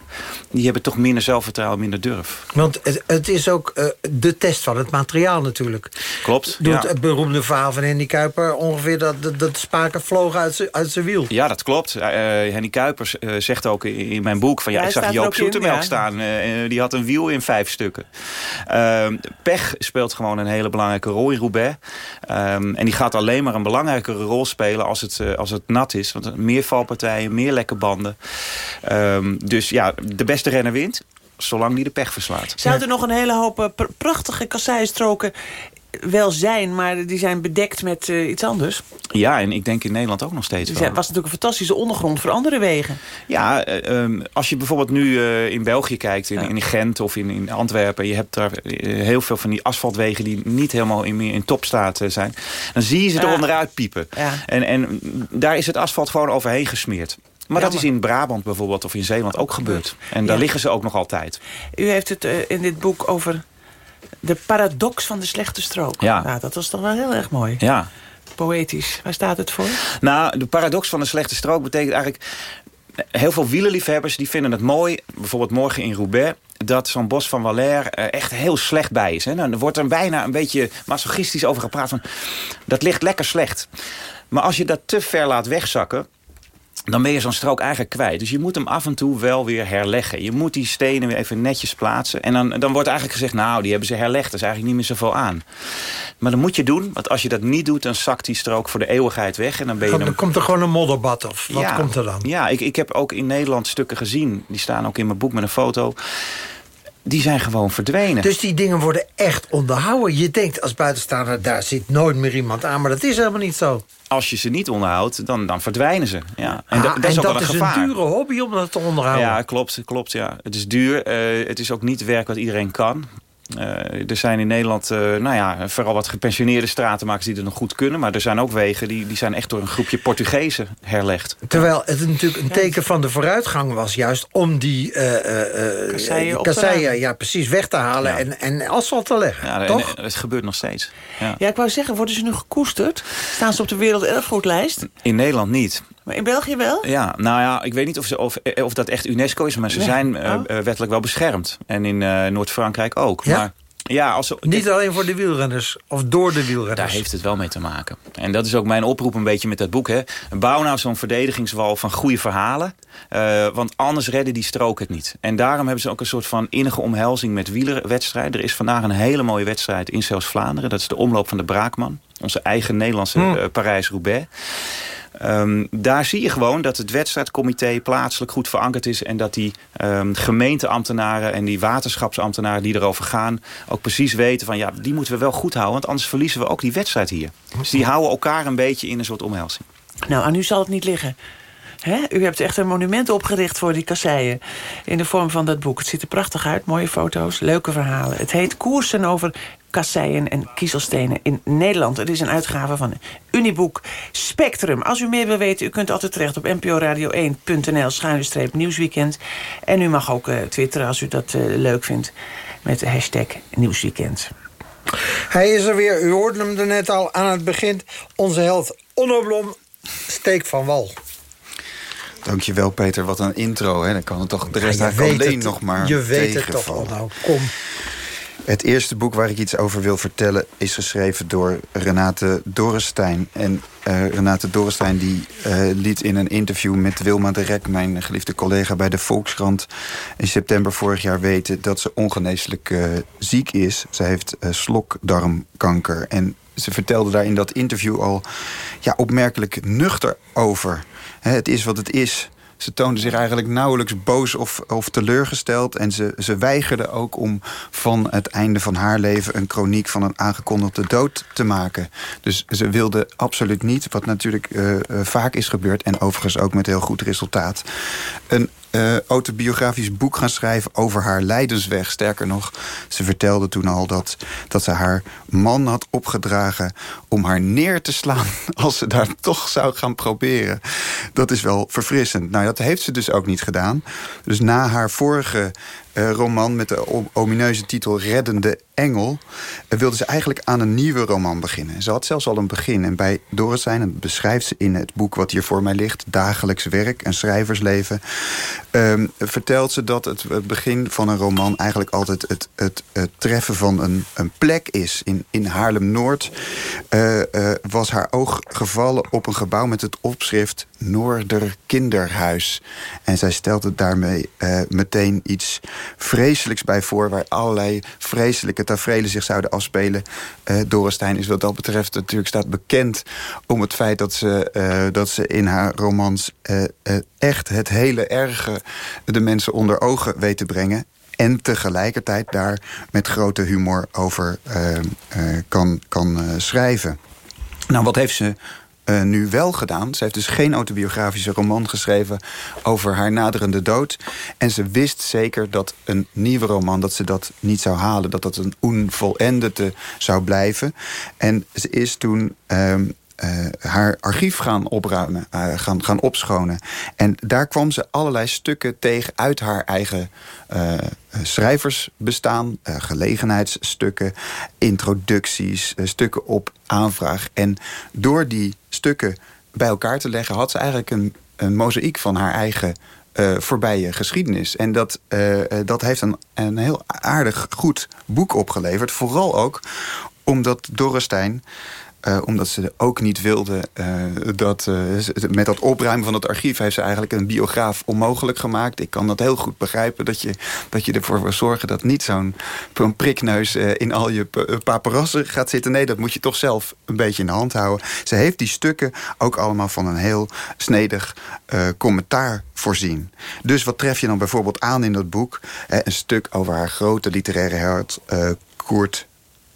die hebben toch minder zelfvertrouwen, minder durf. Want het, het is ook uh, de test van het materiaal natuurlijk. Klopt, Doet ja. het beroemde verhaal van Henny Kuiper... ongeveer dat, dat, dat spaken vlogen uit, uit zijn wiel. Ja, dat klopt. Uh, Henny Kuiper uh, zegt ook in, in, mijn boek... van ja, Hij ik zag Joop Zoetemelk ja. staan. die had een wiel in vijf stukken. Ehm, pech speelt gewoon een hele belangrijke rol in Roubaix. Um, en die gaat alleen maar een belangrijkere rol spelen... als het, als het nat is. Want meer valpartijen, meer lekke banden... Um, dus ja, de beste renner wint. zolang die de pech verslaat. Zouden er nog een hele hoop eh, pr- prachtige kasseienstroken wel zijn... maar die zijn bedekt met eh, iets anders? Ja, en ik denk in Nederland ook nog steeds Het wel. was natuurlijk een fantastische ondergrond voor andere wegen. Ja, eh, ehm, als je bijvoorbeeld nu eh, in België kijkt, in, in Gent of in, in Antwerpen... je hebt daar heel veel van die asfaltwegen die niet helemaal in, meer in topstaat zijn... dan zie je ze Ja. er onderuit piepen. Ja. En, en daar is het asfalt gewoon overheen gesmeerd. Maar dat is in Brabant bijvoorbeeld of in Zeeland ook gebeurd. En daar Ja. liggen ze ook nog altijd. U heeft het eh, in dit boek over de paradox van de slechte strook. Ja. Nou, dat was toch wel heel erg mooi. Ja. Poëtisch. Waar staat het voor? Nou, de paradox van de slechte strook betekent eigenlijk... heel veel wielerliefhebbers die vinden het mooi... bijvoorbeeld morgen in Roubaix... dat zo'n bos van Valère eh, echt heel slecht bij is. Hè? Nou, er wordt er bijna een beetje masochistisch over gepraat van... dat ligt lekker slecht. Maar als je dat te ver laat wegzakken dan ben je zo'n strook eigenlijk kwijt. Dus je moet hem af en toe wel weer herleggen. Je moet die stenen weer even netjes plaatsen. En dan, dan wordt eigenlijk gezegd, nou, die hebben ze herlegd. Er is eigenlijk niet meer zoveel aan. Maar dat moet je doen, want als je dat niet doet... dan zakt die strook voor de eeuwigheid weg. En dan ben je Dan komt er gewoon een modderbad of wat Ja, komt er dan? Ja, ik, ik heb ook in Nederland stukken gezien. Die staan ook in mijn boek met een foto. Die zijn gewoon verdwenen. Dus die dingen worden echt onderhouden. Je denkt als buitenstaander, daar zit nooit meer iemand aan. Maar dat is helemaal niet zo. Als je ze niet onderhoudt, dan, dan verdwijnen ze. Ja. En, da- Ah, dat is en ook wel dat een is gevaar. een dure hobby om dat te onderhouden. Ja, klopt, klopt. Ja. Het is duur. eh, het is ook niet werk wat iedereen kan. Eh, er zijn in Nederland, eh, nou ja, vooral wat gepensioneerde stratenmakers die het nog goed kunnen. Maar er zijn ook wegen die, die zijn echt door een groepje Portugezen herlegd. Terwijl het natuurlijk een teken van de vooruitgang was... juist om die eh, eh, eh, Kasseien ja, precies weg te halen Ja. en, en asfalt te leggen. Ja, en- toch? en het gebeurt nog steeds. Ja. Ja, ik wou zeggen, worden ze nu gekoesterd? Staan ze op de werelderfgoedlijst? In Nederland niet. Maar in België wel? Ja, nou ja, ik weet niet of, ze, of, eh, of dat echt UNESCO is, maar ze Nee. zijn eh, Oh. eh, wettelijk wel beschermd. En in eh, Noord-Frankrijk ook. Ja? Maar ja, als ze, Niet alleen voor de wielrenners of door de wielrenners. Daar heeft het wel mee te maken. En dat is ook mijn oproep een beetje met dat boek. Hè. Bouw nou zo'n verdedigingswal van goede verhalen. eh, want anders redden die strook het niet. En daarom hebben ze ook een soort van innige omhelzing met wielerwedstrijden. Er is vandaag een hele mooie wedstrijd in Zeeuws-Vlaanderen. Dat is de omloop van de Braakman. Onze eigen Nederlandse Hmm. eh, Parijs-Roubaix. Ehm, daar zie je gewoon dat het wedstrijdcomité plaatselijk goed verankerd is... en dat die ehm, gemeenteambtenaren en die waterschapsambtenaren die erover gaan... ook precies weten van ja, die moeten we wel goed houden... want anders verliezen we ook die wedstrijd hier. Dus die houden elkaar een beetje in een soort omhelzing. Nou, aan u zal het niet liggen. U hebt echt een monument opgericht voor die kasseien. In de vorm van dat boek. Het ziet er prachtig uit. Mooie foto's, leuke verhalen. Het heet Koersen over kasseien en kiezelstenen in Nederland. Het is een uitgave van Uniboek Spectrum. Als u meer wil weten, u kunt altijd terecht op nporadio1.nl schuine nieuwsweekend. En u mag ook eh, twitteren als u dat eh, leuk vindt met de hashtag nieuwsweekend. Hij is er weer, u hoorde hem er net al aan het begin. Onze held Onno Blom, steek van wal. Dankjewel Peter, wat een intro. Hè. Dan kan het toch de rest Ja, eigenlijk alleen het, nog maar Je weet het toch, tegenvallen. Onno. Kom. Het eerste boek waar ik iets over wil vertellen... is geschreven door Renate Dorrestein. En eh, Renate Dorrestein die, eh, liet in een interview met Wilma de Rek... mijn geliefde collega bij de Volkskrant... in september vorig jaar weten dat ze ongeneeslijk eh, ziek is. Ze heeft slokdarmkanker. En ze vertelde daar in dat interview al ja, opmerkelijk nuchter over. Het is wat het is... Ze toonde zich eigenlijk nauwelijks boos of, of teleurgesteld. En ze, ze weigerde ook om van het einde van haar leven... een chroniek van een aangekondigde dood te maken. Dus ze wilde absoluut niet, wat natuurlijk eh, eh, vaak is gebeurd... en overigens ook met heel goed resultaat... een eh, autobiografisch boek gaan schrijven over haar lijdensweg. Sterker nog, ze vertelde toen al dat, dat ze haar man had opgedragen... om haar neer te slaan als ze daar toch zou gaan proberen. Dat is wel verfrissend. Nou, dat heeft ze dus ook niet gedaan. Dus na haar vorige roman met de omineuze titel Reddende Engel... eh, wilde ze eigenlijk aan een nieuwe roman beginnen. Ze had zelfs al een begin. En bij en dat beschrijft ze in het boek wat hier voor mij ligt... Dagelijks werk, een schrijversleven... ehm, vertelt ze dat het, het begin van een roman eigenlijk altijd het, het, het treffen van een, een plek is. In, in Haarlem-Noord eh, eh, was haar oog gevallen op een gebouw met het opschrift Noorder Kinderhuis. En zij stelde daarmee eh, meteen iets vreselijks bij voor... waar allerlei vreselijke tafereelen zich zouden afspelen. Dorrestein is wat dat betreft natuurlijk staat bekend... om het feit dat ze, eh, dat ze in haar romans eh, echt het hele erge... de mensen onder ogen weet te brengen. en tegelijkertijd daar met grote humor over uh, uh, kan, kan uh, schrijven. Nou, wat heeft ze uh, nu wel gedaan. Ze heeft dus geen autobiografische roman geschreven over haar naderende dood. En ze wist zeker dat een nieuwe roman, dat ze dat niet zou halen. Dat dat een onvolendete zou blijven. En ze is toen... Uh, uh, haar archief gaan opruimen, uh, gaan, gaan opschonen. En daar kwam ze allerlei stukken tegen uit haar eigen uh, schrijversbestaan. gelegenheidsstukken, introducties, stukken op aanvraag. En door die stukken bij elkaar te leggen... had ze eigenlijk een, een mozaïek van haar eigen uh, voorbije geschiedenis. En dat, uh, dat heeft een, een heel aardig goed boek opgeleverd. Vooral ook omdat Dorrestein... Uh, omdat ze ook niet wilde uh, dat... Uh, met dat opruimen van het archief heeft ze eigenlijk een biograaf onmogelijk gemaakt. Ik kan dat heel goed begrijpen. Dat je, dat je ervoor wil zorgen dat niet zo'n prikneus in al je paparassen gaat zitten. Nee, dat moet je toch zelf een beetje in de hand houden. Ze heeft die stukken ook allemaal van een heel snedig commentaar voorzien. Dus wat tref je dan bijvoorbeeld aan in dat boek? een stuk over haar grote literaire held Koert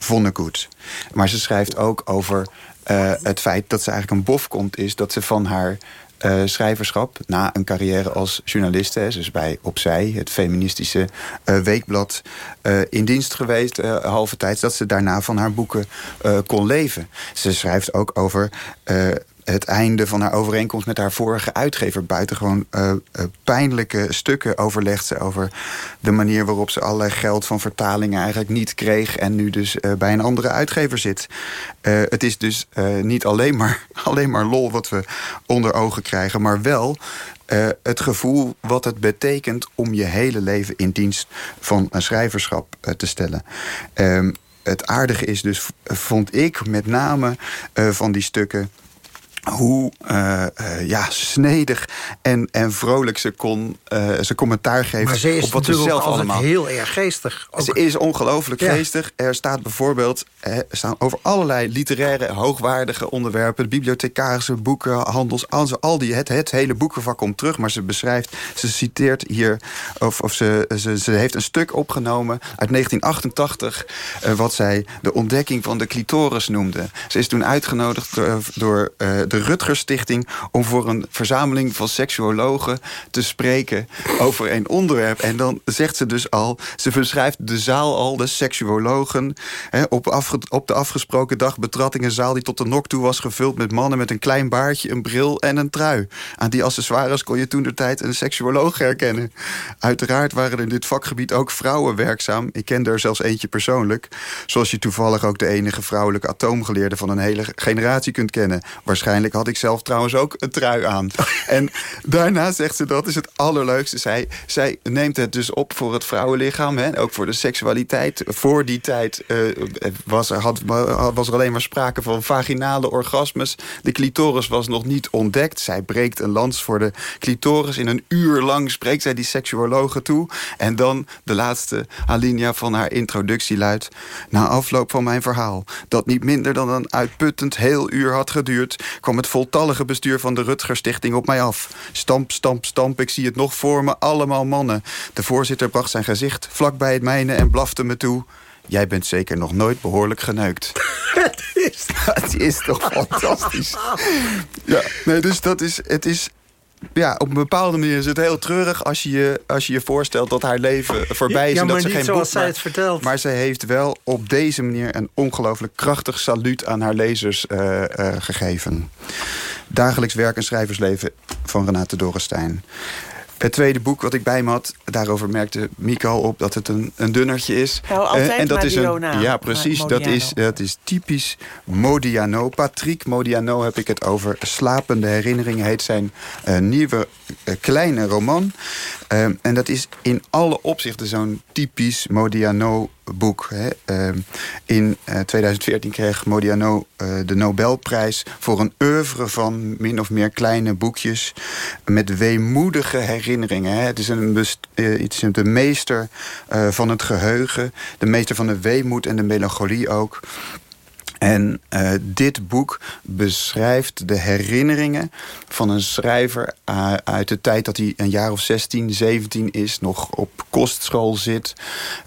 Vonnegut. Maar ze schrijft ook over uh, het feit dat ze eigenlijk een bofkont is... dat ze van haar uh, schrijverschap na een carrière als journaliste... dus bij Opzij, het feministische uh, weekblad... in dienst geweest, halve tijd... dat ze daarna van haar boeken kon leven. Ze schrijft ook over het einde van haar overeenkomst met haar vorige uitgever. Buitengewoon uh, pijnlijke stukken overlegt ze over de manier waarop ze allerlei geld van vertalingen eigenlijk niet kreeg. En nu dus uh, bij een andere uitgever zit. het is dus niet alleen maar, alleen maar lol wat we onder ogen krijgen, maar wel het gevoel wat het betekent om je hele leven in dienst van een schrijverschap te stellen. Ehm, het aardige is dus, vond ik met name van die stukken hoe uh, uh, ja, snedig en, en vrolijk ze kon uh, ze commentaar geven maar ze is op wat ze zelf allemaal. heel erg geestig. Ook. Ze is ongelooflijk ja. geestig. Er staat bijvoorbeeld er staan over allerlei literaire hoogwaardige onderwerpen, bibliothecarische boeken, handels, al die het, het hele boekenvak komt terug. Maar ze beschrijft, ze citeert hier, of, of ze, ze, ze heeft een stuk opgenomen uit 1988, wat zij de ontdekking van de clitoris noemde. Ze is toen uitgenodigd door, door de Rutgers Stichting... om voor een verzameling van seksuologen te spreken over een onderwerp. En dan zegt ze dus al, ze beschrijft de zaal al, de seksuologen... Hè, op, op de afgesproken dag betrad een zaal die tot de nok toe was gevuld... met mannen met een klein baardje, een bril en een trui. Aan die accessoires kon je toen de tijd een seksuoloog herkennen. Uiteraard waren er in dit vakgebied ook vrouwen werkzaam. Ik kende er zelfs eentje persoonlijk. Zoals je toevallig ook de enige vrouwelijke atoomgeleerde... van een hele generatie kunt kennen. Waarschijnlijk had ik zelf trouwens ook een trui aan. en daarna zegt ze, dat is het allerleukste. Zij, zij neemt het dus op voor het vrouwenlichaam. Hè, ook voor de seksualiteit. Voor die tijd uh, was, er, had, was er alleen maar sprake van vaginale orgasmes. De clitoris was nog niet ontdekt. Zij breekt een lans voor de clitoris. In een uur lang spreekt zij die seksuologen toe. En dan de laatste alinea van haar introductie luidt... Na afloop van mijn verhaal, dat niet minder dan een uitputtend heel uur had geduurd kwam het voltallige bestuur van de Rutger Stichting op mij af. Stamp, stamp, stamp, ik zie het nog voor me, allemaal mannen. De voorzitter bracht zijn gezicht vlak bij het mijne en blafte me toe... Jij bent zeker nog nooit behoorlijk geneukt. het, is... het is toch fantastisch. Ja, nee, dus dat is... Het is ja, op een bepaalde manier is het heel treurig als je je, als je, je voorstelt dat haar leven voorbij is. Ja, en maar dat ze geen zoals boek zij het vertelt. Maar ze heeft wel op deze manier een ongelooflijk krachtig saluut aan haar lezers uh, uh, gegeven. Dagelijks werk en schrijversleven van Renate Dorrestein. Het tweede boek wat ik bij me had, daarover merkte al op dat het een, een dunnertje is. Nou, altijd Eh, en dat is een. Ja, precies. Dat Modiano. is, dat is typisch Modiano. Patrick Modiano heb ik het over. Slapende herinneringen heet zijn eh, nieuwe eh, kleine roman. Eh, en dat is in alle opzichten zo'n typisch Modiano boek. Hè. Eh, in eh, 2014 kreeg Modiano eh, de Nobelprijs voor een oeuvre van min of meer kleine boekjes met weemoedige herinneringen. Hè. Het is een, eh, het de meester eh, van het geheugen, de meester van de weemoed en de melancholie ook. En uh, dit boek beschrijft de herinneringen van een schrijver uh, uit de tijd dat hij een jaar of 16, 17 is, nog op kostschool zit.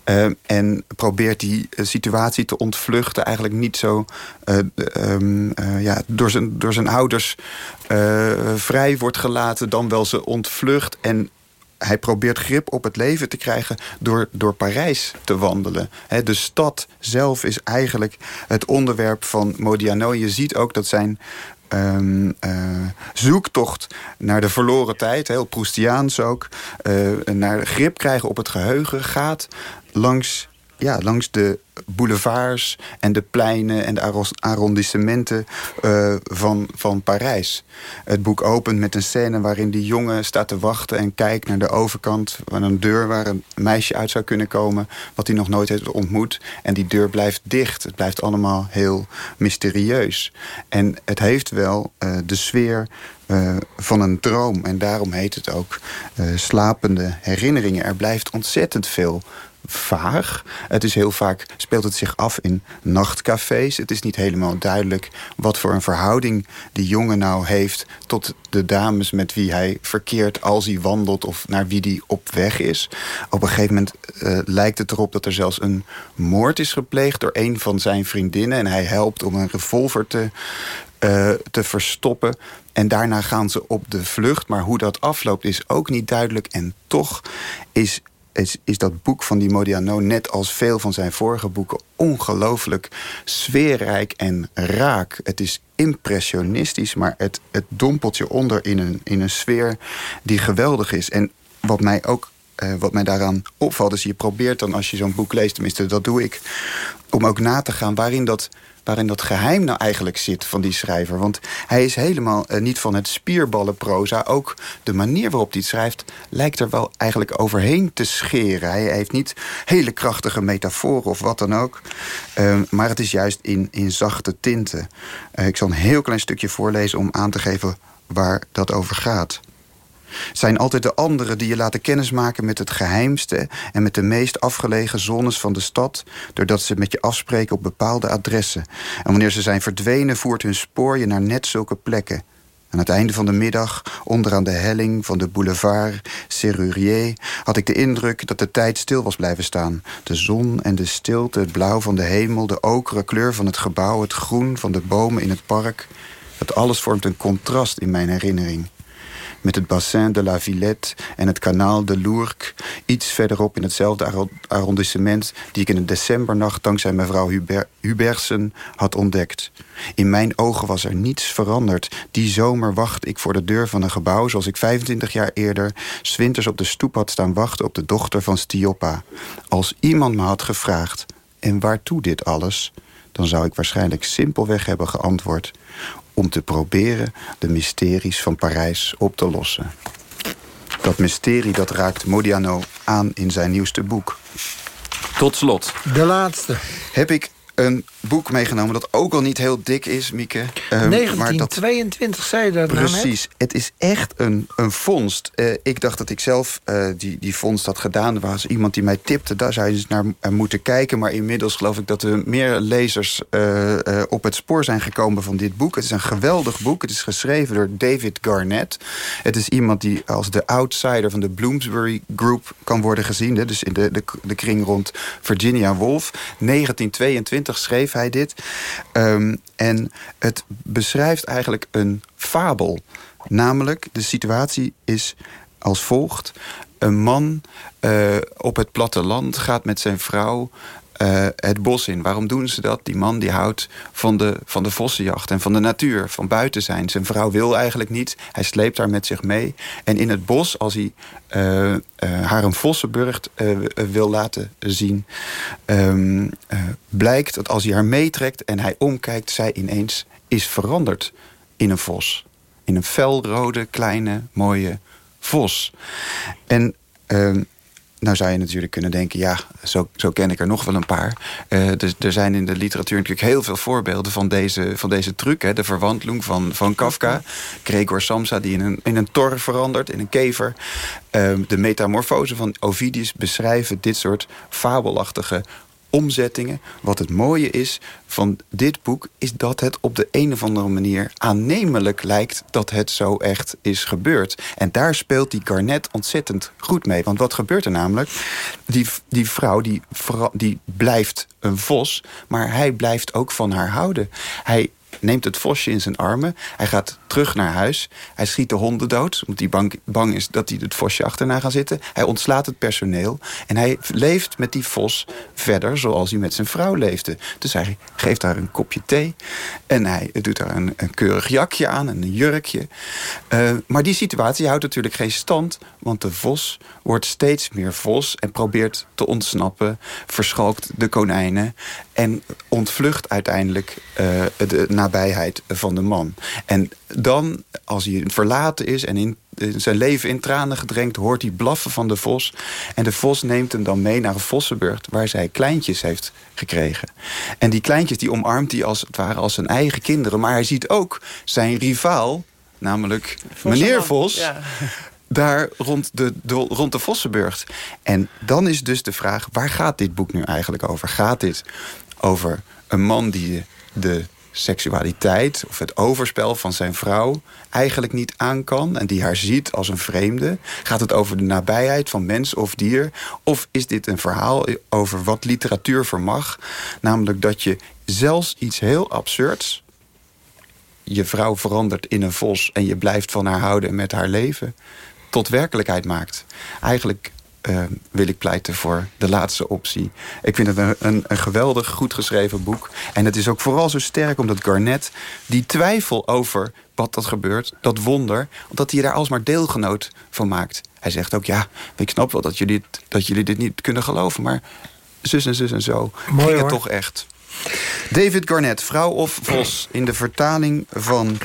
Uh, en probeert die situatie te ontvluchten. Eigenlijk niet zo um, ja, door, zijn, door zijn ouders vrij wordt gelaten, dan wel ze ontvlucht. En hij probeert grip op het leven te krijgen door, door Parijs te wandelen. de stad zelf is eigenlijk het onderwerp van Modiano. Je ziet ook dat zijn um, uh, zoektocht naar de verloren tijd, heel Proustiaans ook, uh, naar grip krijgen op het geheugen gaat langs ja, langs de boulevards en de pleinen en de arrondissementen uh, van, van Parijs. Het boek opent met een scène waarin die jongen staat te wachten... en kijkt naar de overkant van een deur waar een meisje uit zou kunnen komen... wat hij nog nooit heeft ontmoet. En die deur blijft dicht. Het blijft allemaal heel mysterieus. En het heeft wel uh, de sfeer uh, van een droom. En daarom heet het ook slapende herinneringen. Er blijft ontzettend veel vaag. Het is heel vaak speelt het zich af in nachtcafés. Het is niet helemaal duidelijk wat voor een verhouding die jongen nou heeft tot de dames met wie hij verkeert als hij wandelt of naar wie die op weg is. Op een gegeven moment uh, lijkt het erop dat er zelfs een moord is gepleegd door een van zijn vriendinnen en hij helpt om een revolver te uh, te verstoppen. En daarna gaan ze op de vlucht. Maar hoe dat afloopt is ook niet duidelijk. En toch is is, is dat boek van die Modiano, net als veel van zijn vorige boeken, ongelooflijk sfeerrijk en raak. Het is impressionistisch, maar het, het dompelt je onder in een, in een sfeer die geweldig is. En wat mij ook uh, wat mij daaraan opvalt, is je probeert dan als je zo'n boek leest, tenminste dat doe ik, om ook na te gaan waarin dat waarin dat geheim nou eigenlijk zit van die schrijver. Want hij is helemaal uh, niet van het spierballenproza. Ook de manier waarop hij het schrijft lijkt er wel eigenlijk overheen te scheren. Hij heeft niet hele krachtige metaforen of wat dan ook. Uh, maar het is juist in, in zachte tinten. Uh, ik zal een heel klein stukje voorlezen om aan te geven waar dat over gaat zijn altijd de anderen die je laten kennismaken met het geheimste en met de meest afgelegen zones van de stad, doordat ze met je afspreken op bepaalde adressen. En wanneer ze zijn verdwenen, voert hun spoor je naar net zulke plekken. Aan het einde van de middag, onderaan de helling van de boulevard Serrurier, had ik de indruk dat de tijd stil was blijven staan. De zon en de stilte, het blauw van de hemel, de okere kleur van het gebouw, het groen van de bomen in het park. Dat alles vormt een contrast in mijn herinnering met het bassin de la Villette en het kanaal de Lourques... iets verderop in hetzelfde arrondissement... die ik in een decembernacht dankzij mevrouw Huber Hubersen had ontdekt. In mijn ogen was er niets veranderd. Die zomer wachtte ik voor de deur van een gebouw... zoals ik 25 jaar eerder... zwinters op de stoep had staan wachten op de dochter van Stioppa. Als iemand me had gevraagd... en waartoe dit alles dan zou ik waarschijnlijk simpelweg hebben geantwoord om te proberen de mysteries van Parijs op te lossen. Dat mysterie dat raakt Modiano aan in zijn nieuwste boek. Tot slot. De laatste. Heb ik een boek meegenomen dat ook al niet heel dik is, Mieke. Um, 1922 dat, zei je dat Precies. Het is echt een, een vondst. Uh, ik dacht dat ik zelf uh, die, die vondst had gedaan. Er was iemand die mij tipte. Daar zou je eens naar uh, moeten kijken. Maar inmiddels geloof ik dat er meer lezers op het spoor zijn gekomen van dit boek. Het is een geweldig boek. Het is geschreven door David Garnett. Het is iemand die als de outsider van de Bloomsbury Group kan worden gezien. Dus in de, de, de kring rond Virginia Woolf. 1922 schreef hij dit. Um, en het beschrijft eigenlijk een fabel. Namelijk, de situatie is als volgt. Een man uh, op het platteland gaat met zijn vrouw uh, het bos in. Waarom doen ze dat? Die man die houdt van de, van de vossenjacht en van de natuur, van buiten zijn. Zijn vrouw wil eigenlijk niet. Hij sleept haar met zich mee. En in het bos, als hij uh, uh, haar een vossenburgt wil laten zien... Um, blijkt dat als hij haar meetrekt en hij omkijkt... zij ineens is veranderd in een vos. In een felrode, kleine, mooie vos. En... Nou zou je natuurlijk kunnen denken, ja, zo, zo ken ik er nog wel een paar. Uh, dus er zijn in de literatuur natuurlijk heel veel voorbeelden van deze, van deze truc. Hè, de verwandeling van, van Kafka. Gregor Samsa die in een, in een tor verandert, in een kever. Uh, de metamorfose van Ovidius beschrijven dit soort fabelachtige omzettingen. Wat het mooie is van dit boek... is dat het op de een of andere manier aannemelijk lijkt... dat het zo echt is gebeurd. En daar speelt die Garnet ontzettend goed mee. Want wat gebeurt er namelijk? Die, die vrouw die, die blijft een vos... maar hij blijft ook van haar houden. Hij neemt het vosje in zijn armen. Hij gaat terug naar huis. Hij schiet de honden dood, omdat hij bang, bang is dat hij het vosje achterna gaat zitten. Hij ontslaat het personeel. En hij leeft met die vos verder zoals hij met zijn vrouw leefde. Dus hij geeft haar een kopje thee. En hij doet haar een, keurig jakje aan en een jurkje. Uh, maar die situatie houdt natuurlijk geen stand. Want de vos wordt steeds meer vos en probeert te ontsnappen. Verschalkt de konijnen. En ontvlucht uiteindelijk uh, de nabijheid van de man. En dan, als hij verlaten is en in zijn leven in tranen gedrenkt... hoort hij blaffen van de vos. En de vos neemt hem dan mee naar een vossenburg... waar zij kleintjes heeft gekregen. En die kleintjes die omarmt hij als het ware als zijn eigen kinderen. Maar hij ziet ook zijn rivaal, namelijk meneer Vos... Ja. daar rond de, de, rond de Vossenburg. En dan is dus de vraag, waar gaat dit boek nu eigenlijk over? Gaat dit over een man die de seksualiteit of het overspel van zijn vrouw eigenlijk niet aan kan en die haar ziet als een vreemde? Gaat het over de nabijheid van mens of dier? Of is dit een verhaal over wat literatuur vermag? Namelijk dat je zelfs iets heel absurds je vrouw verandert in een vos en je blijft van haar houden en met haar leven tot werkelijkheid maakt. Eigenlijk uh, wil ik pleiten voor de laatste optie. Ik vind het een, een, een, geweldig goed geschreven boek. En het is ook vooral zo sterk omdat Garnett die twijfel over wat dat gebeurt, dat wonder, omdat hij daar alsmaar deelgenoot van maakt. Hij zegt ook, ja, ik snap wel dat jullie, dat jullie dit niet kunnen geloven, maar zus en zus en zo Mooi, ging het toch echt. David Garnett, Vrouw of Vos, in de vertaling van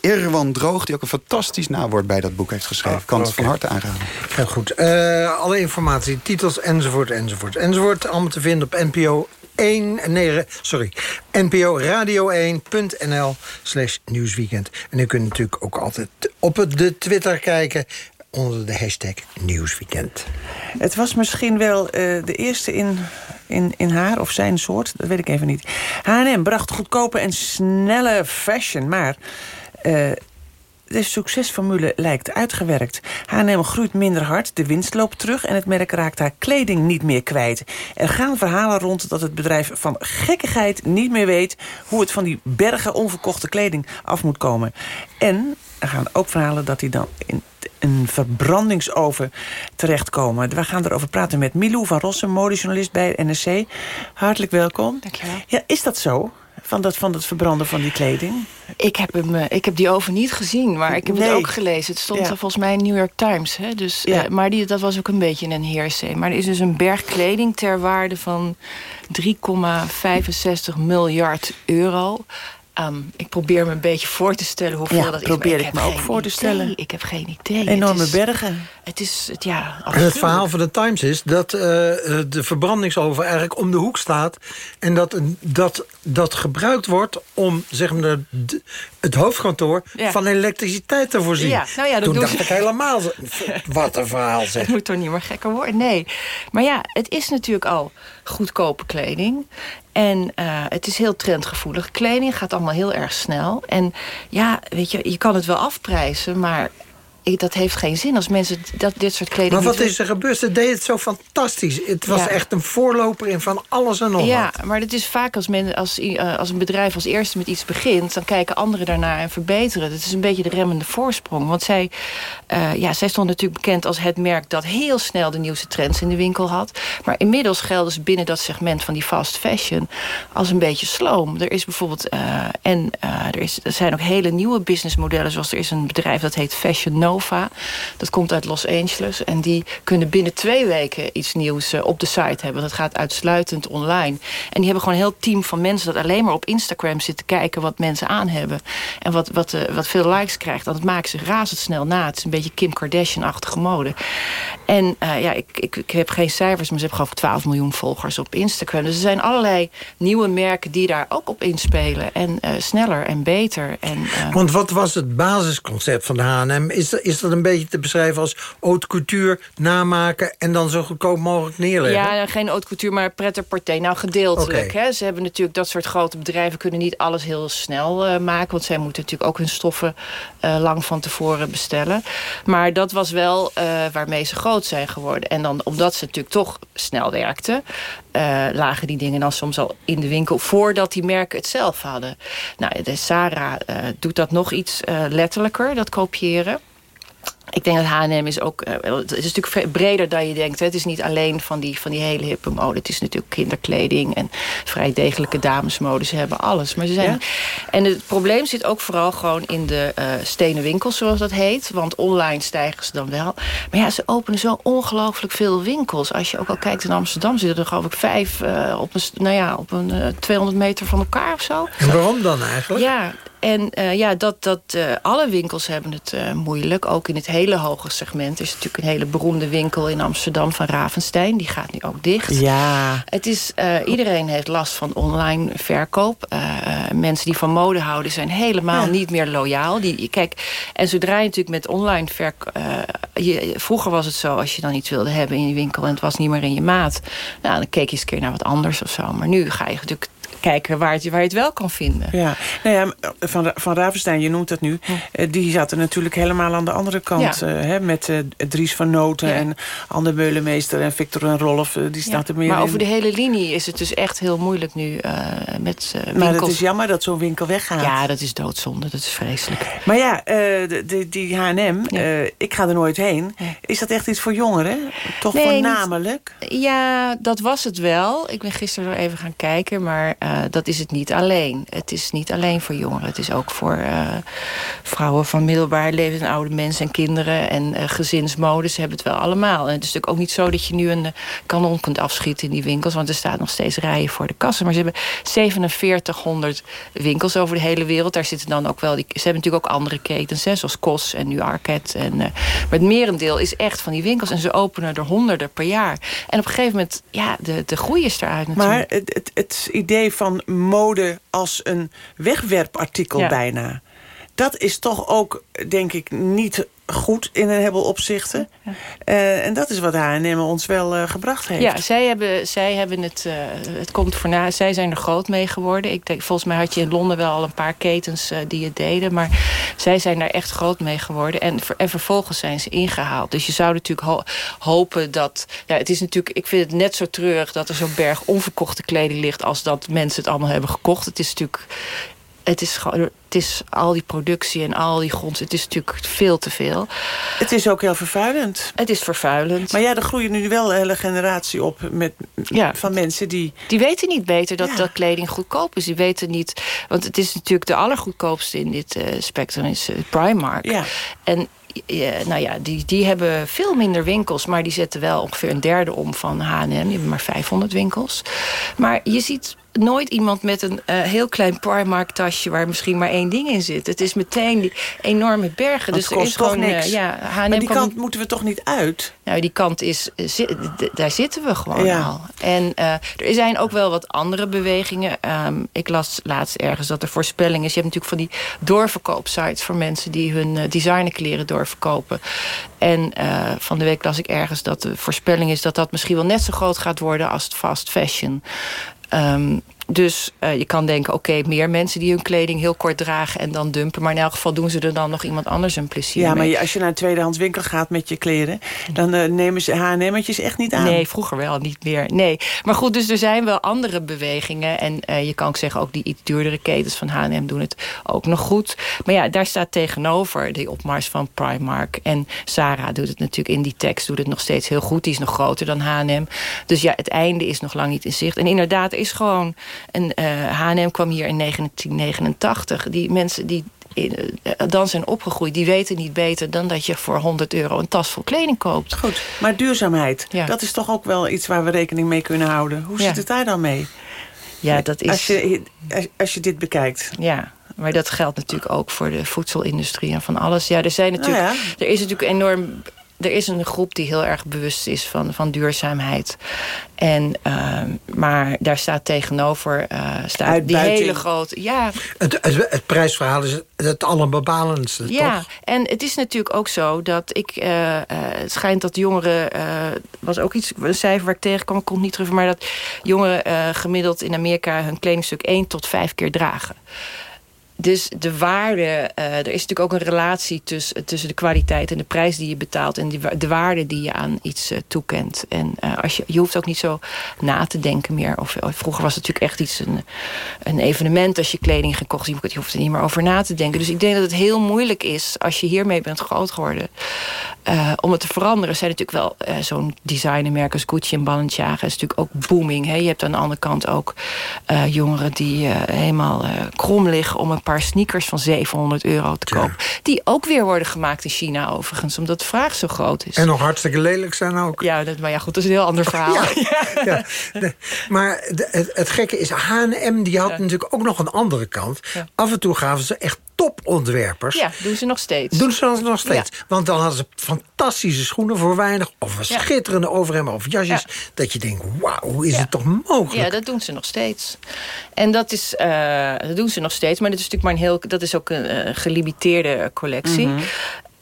Irwan Droog, die ook een fantastisch nawoord bij dat boek heeft geschreven. Oh, kan het van harte aanraden. Heel goed. Uh, alle informatie, titels enzovoort, enzovoort, enzovoort. Allemaal te vinden op NPO 1, nee, sorry, NPO Radio 1.nl slash nieuwsweekend. En u kunt natuurlijk ook altijd op de Twitter kijken onder de hashtag Nieuwsweekend. Het was misschien wel uh, de eerste in, in, in haar of zijn soort, dat weet ik even niet. H&M bracht goedkope en snelle fashion, maar uh, de succesformule lijkt uitgewerkt. H&M groeit minder hard, de winst loopt terug... en het merk raakt haar kleding niet meer kwijt. Er gaan verhalen rond dat het bedrijf van gekkigheid niet meer weet... hoe het van die bergen onverkochte kleding af moet komen. En er gaan ook verhalen dat hij dan in een verbrandingsoven terechtkomen. We gaan erover praten met Milou van Rossen, modejournalist bij NRC. Hartelijk welkom. Dankjewel. Ja, is dat zo? Van dat, van het verbranden van die kleding? Ik heb, hem, eh, ik heb die oven niet gezien, maar ik heb het ook gelezen. Het stond er volgens mij in New York Times. Hè? Dus, ja. uh, maar die, dat was ook een beetje een heersee. Maar er is dus een berg kleding ter waarde van 3,65 miljard euro. Um, ik probeer me een beetje voor te stellen hoeveel ja, dat is. probeer ik, ik me ook voor te stellen. Ik heb geen idee. Enorme het is, bergen. Het is, het, ja, het verhaal van de Times is dat uh, de verbrandingsoven eigenlijk om de hoek staat... en dat dat, dat gebruikt wordt om zeg maar, het hoofdkantoor ja. van elektriciteit te voorzien. Ja, nou ja, dat Toen dacht ik helemaal, wat een verhaal zeg. Het moet toch niet meer gekker worden, nee. Maar ja, het is natuurlijk al goedkope kleding. En uh, het is heel trendgevoelig. Kleding gaat allemaal heel erg snel. En ja, weet je, je kan het wel afprijzen, maar dat heeft geen zin als mensen dat, dit soort kleding... Maar wat is er gebeurd? Ze deed het zo fantastisch. Het was echt een voorloper in van alles en nog Ja, wat. maar het is vaak als, men, als, uh, als een bedrijf als eerste met iets begint... dan kijken anderen daarnaar en verbeteren. Het is een beetje de remmende voorsprong. Want zij, uh, ja, zij stond natuurlijk bekend als het merk... dat heel snel de nieuwste trends in de winkel had. Maar inmiddels gelden ze binnen dat segment van die fast fashion... als een beetje sloom. Er is bijvoorbeeld... Uh, en er, is, er zijn ook hele nieuwe businessmodellen... zoals er is een bedrijf dat heet Fashion Nova dat komt uit Los Angeles. En die kunnen binnen twee weken iets nieuws uh, op de site hebben. Dat gaat uitsluitend online. En die hebben gewoon een heel team van mensen... dat alleen maar op Instagram zit te kijken wat mensen aan hebben. En wat, wat, uh, wat veel likes krijgt. Dat maakt zich razendsnel na. Het is een beetje Kim Kardashian-achtige mode. En uh, ja, ik, ik, ik, heb geen cijfers... maar ze hebben geloof ik 12 miljoen volgers op Instagram. Dus er zijn allerlei nieuwe merken die daar ook op inspelen. En sneller en beter. En, Want wat was het basisconcept van de H&M? Is, is dat een beetje te beschrijven als haute couture, namaken... en dan zo goedkoop mogelijk neerleggen? Ja, geen haute couture, maar pret-à-porter. Nou, gedeeltelijk. Hè. Ze hebben natuurlijk dat soort grote bedrijven... kunnen niet alles heel snel uh, maken. Want zij moeten natuurlijk ook hun stoffen uh, lang van tevoren bestellen. Maar dat was wel uh, waarmee ze groot zijn geworden. En dan omdat ze natuurlijk toch snel werkten... lagen die dingen dan soms al in de winkel... voordat die merken het zelf hadden. Nou, de Sarah doet dat nog iets letterlijker, dat kopiëren. Ik denk dat H&M is ook... Uh, het is natuurlijk breder dan je denkt. Hè. Het is niet alleen van die, van die hele hippe mode. Het is natuurlijk kinderkleding en vrij degelijke damesmode. Ze hebben alles. Maar ze zijn... Ja? En het probleem zit ook vooral gewoon in de uh, stenen winkels, zoals dat heet. Want online stijgen ze dan wel. Maar ja, ze openen zo ongelooflijk veel winkels. Als je ook al kijkt in Amsterdam zitten er geloof ik vijf... Uh, op een, nou ja, op een 200 meter van elkaar of zo. En waarom dan eigenlijk? Ja, en uh, ja, dat, dat uh, alle winkels hebben het uh, moeilijk. Ook in het hele hoge segment. Er is natuurlijk een hele beroemde winkel in Amsterdam van Ravenstein. Die gaat nu ook dicht. Ja. Het is, iedereen heeft last van online verkoop. mensen die van mode houden zijn helemaal ja. niet meer loyaal. Die, kijk, en zodra je natuurlijk met online verkoop... vroeger was het zo, als je dan iets wilde hebben in je winkel... en het was niet meer in je maat... Nou, dan keek je eens een keer naar wat anders of zo. Maar nu ga je natuurlijk kijken waar, het, waar je het wel kan vinden. Ja, nou ja van, van Ravenstein, je noemt dat nu. Ja. Die zaten natuurlijk helemaal aan de andere kant. Ja. Uh, hè, met uh, Dries van Noten ja. en Anne Meulemeester en Victor en Rolf. Die staat er meer Maar in. over de hele linie is het dus echt heel moeilijk nu met winkels. Maar het is jammer dat zo'n winkel weggaat. Ja, dat is doodzonde. Dat is vreselijk. Maar ja, de, de, die H&M, ik ga er nooit heen. Is dat echt iets voor jongeren? Toch nee, voornamelijk? Niet, ja, dat was het wel. Ik ben gisteren even gaan kijken, maar... Uh, dat is het niet alleen. Het is niet alleen voor jongeren. Het is ook voor uh, vrouwen van middelbaar leeftijd... en oude mensen en kinderen en uh, gezinsmodes. Ze hebben het wel allemaal. En het is natuurlijk ook niet zo dat je nu een kanon kunt afschieten in die winkels... want er staat nog steeds rijen voor de kassen. Maar ze hebben 4700 winkels over de hele wereld. Daar zitten dan ook wel... Die, ze hebben natuurlijk ook andere ketens, zoals Kos en nu Arket. En, maar het merendeel is echt van die winkels. En ze openen er honderden per jaar. En op een gegeven moment, ja, de, de groei is eruit natuurlijk. Maar het, het, het idee van mode als een wegwerpartikel ja. bijna. Dat is toch ook, denk ik, niet goed in een heleboel opzichten. Ja. Uh, en dat is wat H&M ons wel uh, gebracht heeft. Ja, zij hebben, zij hebben het... Uh, het komt voorna, zij zijn er groot mee geworden. Ik denk, volgens mij had je in Londen wel al een paar ketens die het deden. Maar zij zijn daar echt groot mee geworden. En, en vervolgens zijn ze ingehaald. Dus je zou natuurlijk ho hopen dat... Ja, het is natuurlijk, ik vind het net zo treurig dat er zo'n berg onverkochte kleding ligt... als dat mensen het allemaal hebben gekocht. Het is natuurlijk... Het is, gewoon, het is al die productie en al die grond. Het is natuurlijk veel te veel. Het is ook heel vervuilend. Het is vervuilend. Maar ja, er groeien nu wel een hele generatie op met, ja. van mensen die... Die weten niet beter dat, ja. dat kleding goedkoop is. Die weten niet... Want het is natuurlijk de allergoedkoopste in dit uh, spectrum is uh, Primark. Ja. En ja, nou ja, die, die hebben veel minder winkels... maar die zetten wel ongeveer een derde om van H&M. Die hebben maar 500 winkels. Maar je ziet nooit iemand met een uh, heel klein Primark tasje... waar misschien maar één ding in zit. Het is meteen die enorme bergen. Dus er is gewoon, niks. Uh, ja, H&M maar die kant moeten we toch niet uit? Nou, die kant is... Zi daar zitten we gewoon ja. al. En er zijn ook wel wat andere bewegingen. Um, ik las laatst ergens dat er voorspelling is. Je hebt natuurlijk van die doorverkoopsites... voor mensen die hun designerkleren doorverkopen. En van de week las ik ergens dat de voorspelling is... dat dat misschien wel net zo groot gaat worden als het fast fashion. Um, dus uh, je kan denken, oké, okay, meer mensen die hun kleding heel kort dragen en dan dumpen. Maar in elk geval doen ze er dan nog iemand anders een plezier ja, mee. Ja, maar als je naar een tweedehands winkel gaat met je kleren... dan uh, nemen ze H&M'tjes echt niet aan. Nee, vroeger wel, niet meer. Nee. Maar goed, dus er zijn wel andere bewegingen. En uh, je kan ook zeggen, ook die iets duurdere ketens van H&M doen het ook nog goed. Maar ja, daar staat tegenover die opmars van Primark. En Sarah doet het natuurlijk in die tekst, doet het nog steeds heel goed. Die is nog groter dan H&M. Dus ja, het einde is nog lang niet in zicht. En inderdaad, er is gewoon... En uh, H&M kwam hier in 1989. Die mensen die in, uh, dan zijn opgegroeid... die weten niet beter dan dat je voor 100 euro een tas vol kleding koopt. Goed, maar duurzaamheid, ja. dat is toch ook wel iets waar we rekening mee kunnen houden. Hoe ja. zit het daar dan mee? Ja, dat is... Als je, als je dit bekijkt. Ja, maar dat geldt natuurlijk ook voor de voedselindustrie en van alles. Ja, er, zijn natuurlijk, nou ja. er is natuurlijk enorm er is een groep die heel erg bewust is van, van duurzaamheid. En, ehm, maar daar staat tegenover uh, staat die hele grote... Ja. Het, het, het, prijsverhaal is het allerbepalendste, ja, toch? en het is natuurlijk ook zo dat ik... Uh, het schijnt dat jongeren... was ook iets, een cijfer waar ik tegenkwam, komt niet terug... maar dat jongeren gemiddeld in Amerika hun kledingstuk één tot vijf keer dragen. Dus de waarde, uh, er is natuurlijk ook een relatie tussen, tussen de kwaliteit en de prijs die je betaalt. En de waarde die je aan iets uh, toekent. En uh, als je, je hoeft ook niet zo na te denken meer. Of, vroeger was het natuurlijk echt iets, een, een evenement als je kleding gekocht. Je hoeft er niet meer over na te denken. Dus ik denk dat het heel moeilijk is als je hiermee bent groot geworden. om het te veranderen. Er zijn natuurlijk wel zo'n designermerken als Gucci en Balenciaga. is natuurlijk ook booming. Hè? Je hebt aan de andere kant ook jongeren die helemaal krom liggen om een paar sneakers van 700 euro te kopen. Die ook weer worden gemaakt in China overigens. Omdat de vraag zo groot is. En nog hartstikke lelijk zijn ook. Ja, dat, maar ja goed, dat is een heel ander verhaal. Ja, ja. De, maar de, het, het, gekke is, H&M die had natuurlijk ook nog een andere kant. Af en toe gaven ze echt topontwerpers. Ja, doen ze nog steeds. Doen ze nog steeds. Want dan hadden ze fantastische schoenen voor weinig. Of schitterende overhemden of jasjes. Dat je denkt, wauw, hoe is het toch mogelijk? Ja, dat doen ze nog steeds. En dat, is, uh, dat doen ze nog steeds. Maar dat is natuurlijk maar een heel, dat is ook een uh, gelimiteerde collectie. Mm -hmm.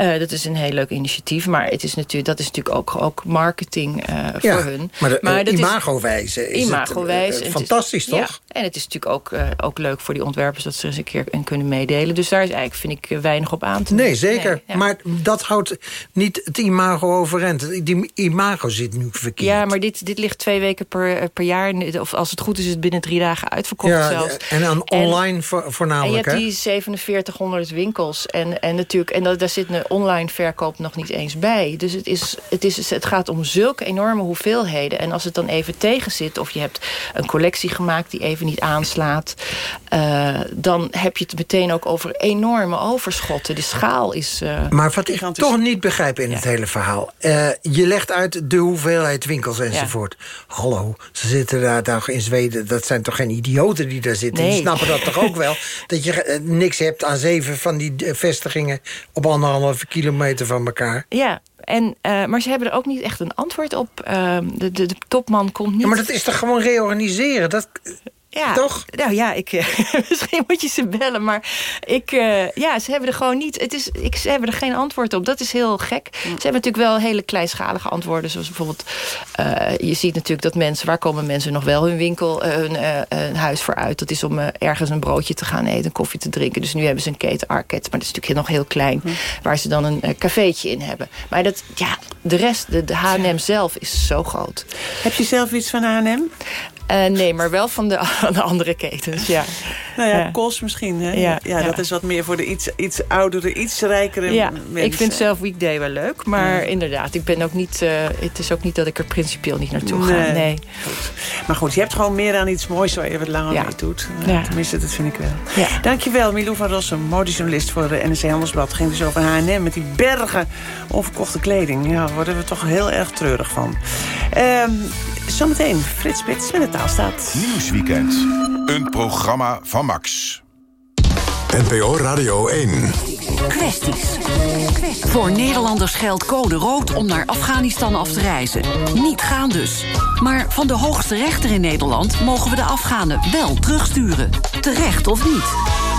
Uh, dat is een heel leuk initiatief. Maar het is natuurlijk, dat is natuurlijk ook, ook marketing uh, ja, voor hun. Maar, de, maar uh, imagowijze is imagowijze, het, fantastisch, is, toch? Ja, en het is natuurlijk ook, ook leuk voor die ontwerpers... dat ze eens een keer in kunnen meedelen. Dus daar is eigenlijk, vind ik, weinig op aan te Nee, zeker. Nee, ja. Maar dat houdt niet het imago overeind. Die imago zit nu verkeerd. Ja, maar dit, dit ligt twee weken per, per jaar. Of als het goed is, is het binnen drie dagen uitverkocht ja, zelfs. En dan online en, voornamelijk, En je hebt die 4700 winkels. En, en natuurlijk, en dat, daar zit een online verkoop nog niet eens bij. Dus het, is, het, is, het gaat om zulke enorme hoeveelheden. En als het dan even tegen zit... of je hebt een collectie gemaakt die even niet aanslaat... Uh, dan heb je het meteen ook over enorme overschotten. De schaal is uh, Maar wat ik toch niet begrijp in ja. het hele verhaal... Uh, je legt uit de hoeveelheid winkels enzovoort. Ja. Hallo, ze zitten daar, daar in Zweden... dat zijn toch geen idioten die daar zitten? Nee. Die snappen dat toch ook wel? Dat je niks hebt aan zeven van die vestigingen... op anderhalve kilometer van elkaar. Ja, en, uh, maar ze hebben er ook niet echt een antwoord op. Uh, de, de, de, topman komt niet... Ja, maar dat is toch gewoon reorganiseren? Dat... Ja, Toch? Nou ja, ik, misschien moet je ze bellen. Maar ik, uh, ja, ze hebben er gewoon niet. Het is, ik, ze hebben er geen antwoord op. Dat is heel gek. Ze hebben natuurlijk wel hele kleinschalige antwoorden. Zoals bijvoorbeeld, uh, je ziet natuurlijk dat mensen, waar komen mensen nog wel hun winkel, uh, hun, hun, huis voor uit? Dat is om ergens een broodje te gaan eten, een koffie te drinken. Dus nu hebben ze een keten Arket, maar dat is natuurlijk nog heel klein. Waar ze dan een cafeetje in hebben. Maar dat, ja, de rest, de, de H&M zelf is zo groot. Heb je zelf iets van H&M? Uh, nee, maar wel van de, de andere ketens, ja. Nou ja. Kos misschien, hè? Ja, ja, dat is wat meer voor de iets, iets oudere, iets rijkere ja, mensen. ik vind zelf Weekday wel leuk. Maar inderdaad, ik ben ook niet, uh, het is ook niet dat ik er principieel niet naartoe nee. ga. Nee. Goed. Maar goed, je hebt gewoon meer aan iets moois waar je wat langer mee doet. Uh, tenminste, dat vind ik wel. Ja. Dankjewel, Milou van Rossum, modejournalist voor de NRC Handelsblad. Het ging dus over H&M met die bergen onverkochte kleding. Ja, daar worden we toch heel erg treurig van. Um, zometeen Frits Spits met Nieuwsweekend. Een programma van Max. NPO Radio 1. Kwesties. Voor Nederlanders geldt code rood om naar Afghanistan af te reizen. Niet gaan dus. Maar van de hoogste rechter in Nederland mogen we de Afghanen wel terugsturen. Terecht of niet?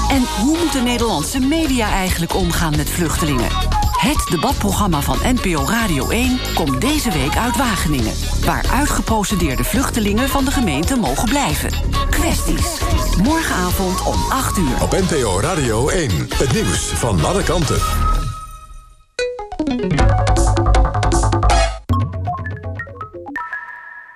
En hoe moeten Nederlandse media eigenlijk omgaan met vluchtelingen? Het debatprogramma van NPO Radio 1 komt deze week uit Wageningen... waar uitgeprocedeerde vluchtelingen van de gemeente mogen blijven. Kwesties. Morgenavond om 8 uur. Op NPO Radio 1. Het nieuws van alle kanten.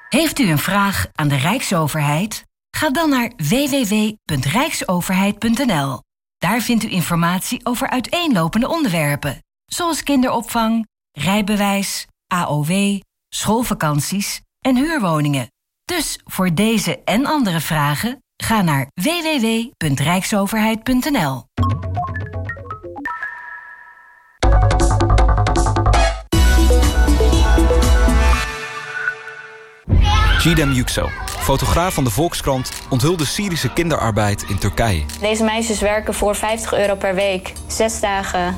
Heeft u een vraag aan de Rijksoverheid? Ga dan naar www.rijksoverheid.nl. Daar vindt u informatie over uiteenlopende onderwerpen zoals kinderopvang, rijbewijs, AOW, schoolvakanties en huurwoningen. Dus voor deze en andere vragen ga naar www.rijksoverheid.nl. Gidem Yüksel, fotograaf van de Volkskrant... onthulde Syrische kinderarbeid in Turkije. Deze meisjes werken voor 50 euro per week, zes dagen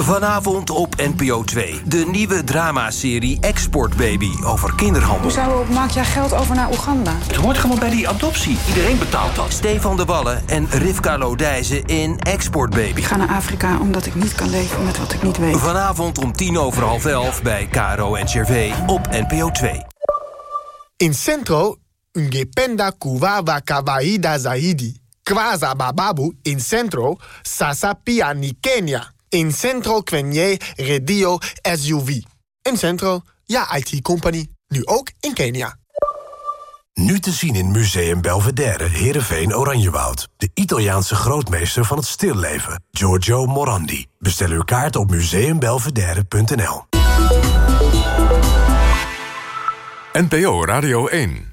Vanavond op NPO 2. De nieuwe dramaserie Export Baby over kinderhandel. Hoezo maak jij geld over naar Oeganda? Het hoort gewoon bij die adoptie. Iedereen betaalt dat. Stefan de Wallen en Rivka Lodijzen in Export Baby. Ik ga naar Afrika omdat ik niet kan leven met wat ik niet weet. Vanavond om tien over half elf bij Caro en Cervé op NPO 2. In Centro, ungependa kuwawa kawaida zaidi. Kwaza bababu in Centro, sasa pia ni Kenya. In Centro kwenye radio SUV. In Centro, ja IT-company. Nu ook in Kenia. Nu te zien in Museum Belvedere, Heerenveen, Oranjewoud. De Italiaanse grootmeester van het stilleven, Giorgio Morandi. Bestel uw kaart op museumbelvedere.nl. NPO Radio 1